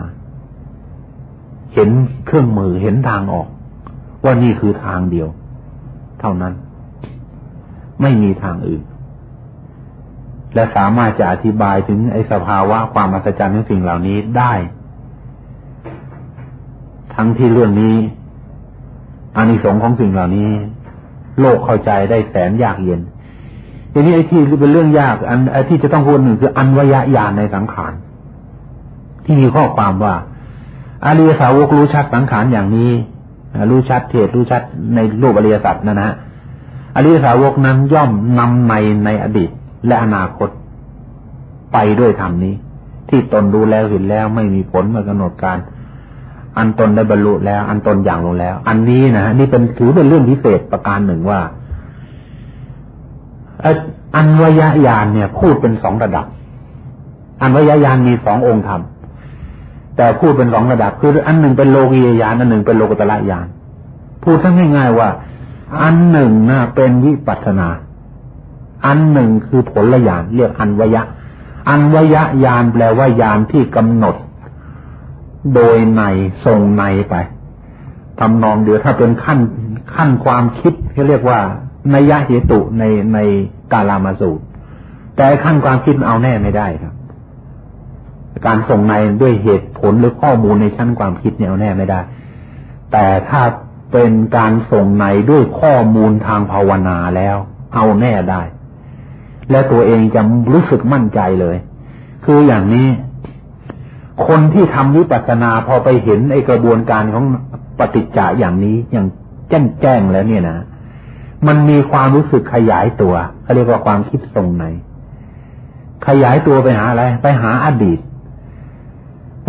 เห็นเครื่องมือเห็นทางออก ว่านี่คือทางเดียว เท่านั้น ไม่มีทางอื่น และสามารถจะอธิบายถึงไอ้สภาวะความอัศจรรย์ของสิ่งเหล่านี้ได้ ทั้งที่เรื่องนี้อานิสงส์ของสิ่งเหล่านี้ โลกเข้าใจได้แสนยากเย็นทีนี้ไอ้ที่เป็นเรื่องยาก อันไอ้ที่จะต้องพูดหนึ่งคืออันวยญาณในสังขารที่มีข้อความว่าอริยสาวกรู้ชัดสังขารอย่างนี้รู้ชัดเทศรู้ชัดในรูปอริยสัจนะนะอริยสาวกนั้นย่อมนำในในอดีตและอนาคต ไปด้วยธรรมนี้ ที่ตนรู้แล้วเห็นแล้วไม่มีผลมากำหนดการ อันตนได้บรรลุแล้ว อันตนอย่างลงแล้ว อันนี้นะนี่เป็นถือเป็นเรื่องพิเศษประการหนึ่งว่าอันวยญาณเนี่ย พูดเป็นสองระดับ อันวยญาณมีสององค์ธรรมแต่พูดเป็นสองระดับ คืออันหนึ่งเป็นโลกียาณอันหนึ่งเป็นโลกุตละญาณพูดทั้งง่าย ๆ ว่า อันหนึ่งนะเป็นวิปัสนา อันหนึ่งคือผลญาณเรียกอันวยะ อันวยญาณแปลว่าญาณที่กำหนด โดยในทรงในไปทำนองเดียวถ้าเป็นขั้นขั้นความคิดเขาเรียกว่านัยเหตุในในกาลามาสูตร แต่ขั้นความคิดเอาแน่ไม่ได้ครับ การส่งในด้วยเหตุผลหรือข้อมูลในชั้นความคิดเนี่ยเอาแน่ไม่ได้ แต่ถ้าเป็นการส่งในด้วยข้อมูลทางภาวนาแล้ว เอาแน่ได้ และตัวเองจะรู้สึกมั่นใจเลย คืออย่างนี้ คนที่ทำวิปัสสนาพอไปเห็นไอกระบวนการของปฏิจจะอย่างนี้อย่างแจ้งแจ้งแล้วเนี่ยนะมันมีความรู้สึกขยายตัวเขาเรียกว่าความคิดทรงไหนขยายตัวไปหาอะไร ไปหาอดีต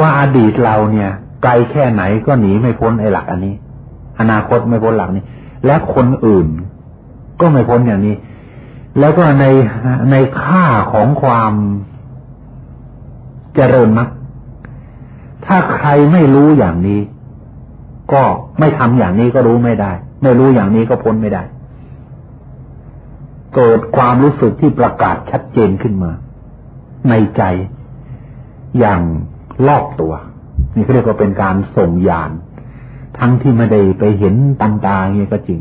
ว่าอดีตเราเนี่ย ไกลแค่ไหนก็หนีไม่พ้นไอ้หลักอันนี้ อนาคตไม่พ้นหลักนี้ และคนอื่น ก็ไม่พ้นอย่างนี้ แล้วก็ในในค่าของความเจริญมาก ถ้าใครไม่รู้อย่างนี้ ก็ไม่ทำอย่างนี้ก็รู้ไม่ได้ ไม่รู้อย่างนี้ก็พ้นไม่ได้ เกิดความรู้สึกที่ประกาศชัดเจนขึ้นมา ในใจอย่างรอบตัว นี่เขาเรียกว่าเป็นการส่งยาน ทั้งที่ไม่ได้ไปเห็นตันตาเงี้ยก็จริง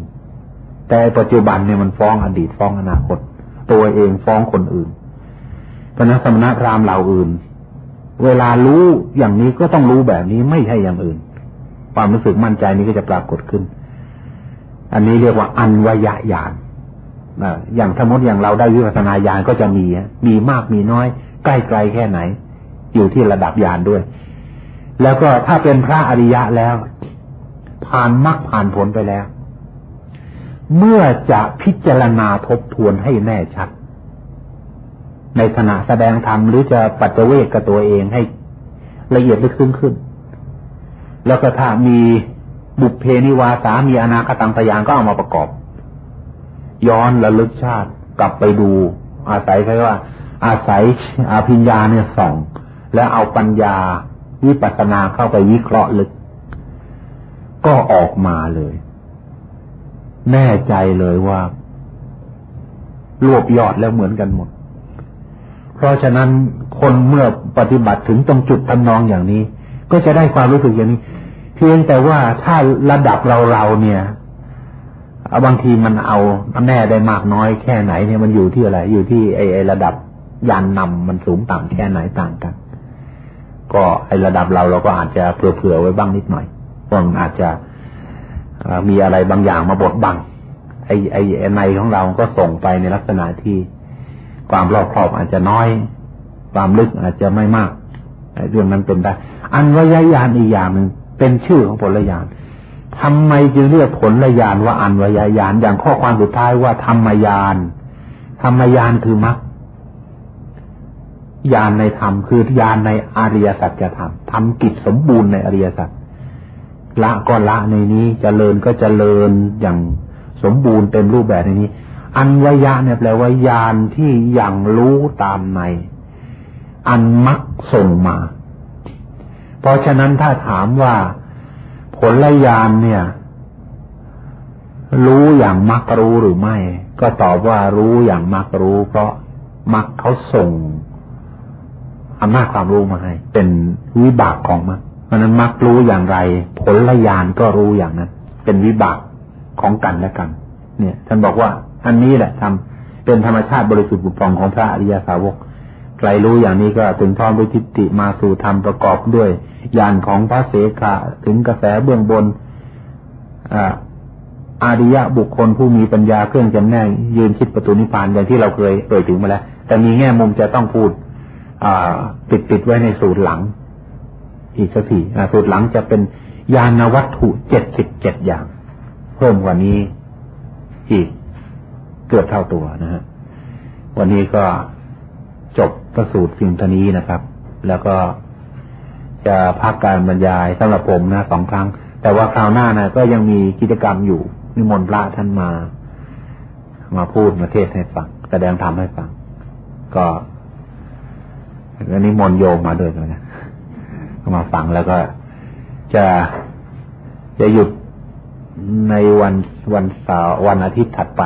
แต่ปัจจุบันเนี่ยมันฟ้องอดีตฟ้องอนาคต ตัวเองฟ้องคนอื่นพระนักสมณพราหมณ์เหล่าอื่น เวลารู้อย่างนี้ก็ต้องรู้แบบนี้ไม่ใช่อย่างอื่น ความรู้สึกมั่นใจนี้ก็จะปรากฏขึ้น อันนี้เรียกว่าอันวยญาณอย่างสมมติอย่างเราได้วิปัสนาญาณก็จะมีมีมากมีน้อย ใกล้ไกลแค่ไหน อยู่ที่ระดับญาณด้วย แล้วก็ถ้าเป็นพระอริยะแล้ว ผ่านมรรคผ่านผลไปแล้ว เมื่อจะพิจารณาทบทวนให้แน่ชัด ในขณะแสดงธรรมหรือจะปัจเจเวกกับตัวเองให้ละเอียดลึกซึ้งขึ้น แล้วก็ถ้ามีบุพเพนิวาสามีอนาคตังตยานก็เอามาประกอบ ย้อนระลึกชาติกลับไปดู อาศัยใครว่า อาศัยอาพิญญาเนี่ยส่อง แล้วเอาปัญญาวิปัสสนาเข้าไปวิเคราะห์ลึก ก็ออกมาเลย แน่ใจเลยว่า รวบยอดแล้วเหมือนกันหมด เพราะฉะนั้นคนเมื่อปฏิบัติถึงตรงจุดทำนองอย่างนี้ ก็จะได้ความรู้สึกอย่างนี้ เพียงแต่ว่าถ้าระดับเราเราเนี่ยบางทีมันเอาแน่ได้มากน้อยแค่ไหนเนี่ยมันอยู่ที่อะไร อยู่ที่ไอ้ระดับยานนำมันสูงต่ำแค่ไหนต่างกัน ก็ไอ้ระดับเราเราก็อาจจะเผื่อๆไว้บ้างนิดหน่อยเพราะมันอาจจะมีอะไรบางอย่างมาบดบังไอ้ไอ้ในของเราก็ส่งไปในลักษณะที่ ความรอบครอบอาจจะน้อย ความลึกอาจจะไม่มากเรื่องนั้นเป็นได้ อันว่ายญาณอีกอย่างหนึ่งเป็นชื่อของผลญาณทำไมจึงเรียกผลละยานว่าอันวยายานอย่างข้อความสุดท้ายว่าธรรมยานธรรมยานคือมรรคยานในธรรมคือยานในอริยสัจจะทำทำกิจสมบูรณ์ในอริยสัจละก็ละในนี้จเจริญก็จเจริญอย่างสมบูรณ์เต็มรูปแบบในนี้ อันวยะเนี่ยแปลว่ายานที่อย่างรู้ตามใน อันมักส่งมา เพราะฉะนั้นถ้าถามว่าผลละยานเนี่ย รู้อย่างมักรู้หรือไม่ ก็ตอบว่ารู้อย่างมักรู้ เพราะมักเขาส่งอำนาจความรู้มาให้ เป็นวิบากของมักเพราะนั้นมักรู้อย่างไร ผลละยานก็รู้อย่างนั้น เป็นวิบากของกันและกัน เนี่ยท่านบอกว่า อันนี้แหละทำเป็นธรรมชาติบริสุทธิ์บุปองของพระอริยสาวกใครรู้อย่างนี้ก็ถึงพร้อมด้วยทิฏฐิมาสู่ธรรมประกอบด้วยญาณของพระเสขะถึงกระแสเบื้องบนอาริยะบุคคลผู้มีปัญญาเครื่องจำแนกยืนคิดประตูนิพพานอย่างที่เราเคยเอ่ยถึงมาแล้ว แต่มีแง่มุมจะต้องพูดติดติดไว้ในสูตรหลัง อีกสักทีสูตรหลังจะเป็นยานวัตถุเจ็ดสิบเจ็ดอย่าง เพิ่มกว่านี้อีก เกือบเท่าตัวนะฮะวันนี้ก็จบประสูตรสิ่งทนี้นะครับ แล้วก็จะพักการบรรยายสำหรับผมนะสองครั้ง แต่ว่าคราวหน้านะก็ยังมีกิจกรรมอยู่นิมนต์พระท่านมา มาพูดมาเทศให้ฟังแสดงธรรมให้ฟัง ก็อันนี้มนต์โยมมาด้วยนะมาฟังแล้วก็จะจะหยุดในวันวันเสาร์วันอาทิตย์ถัดไป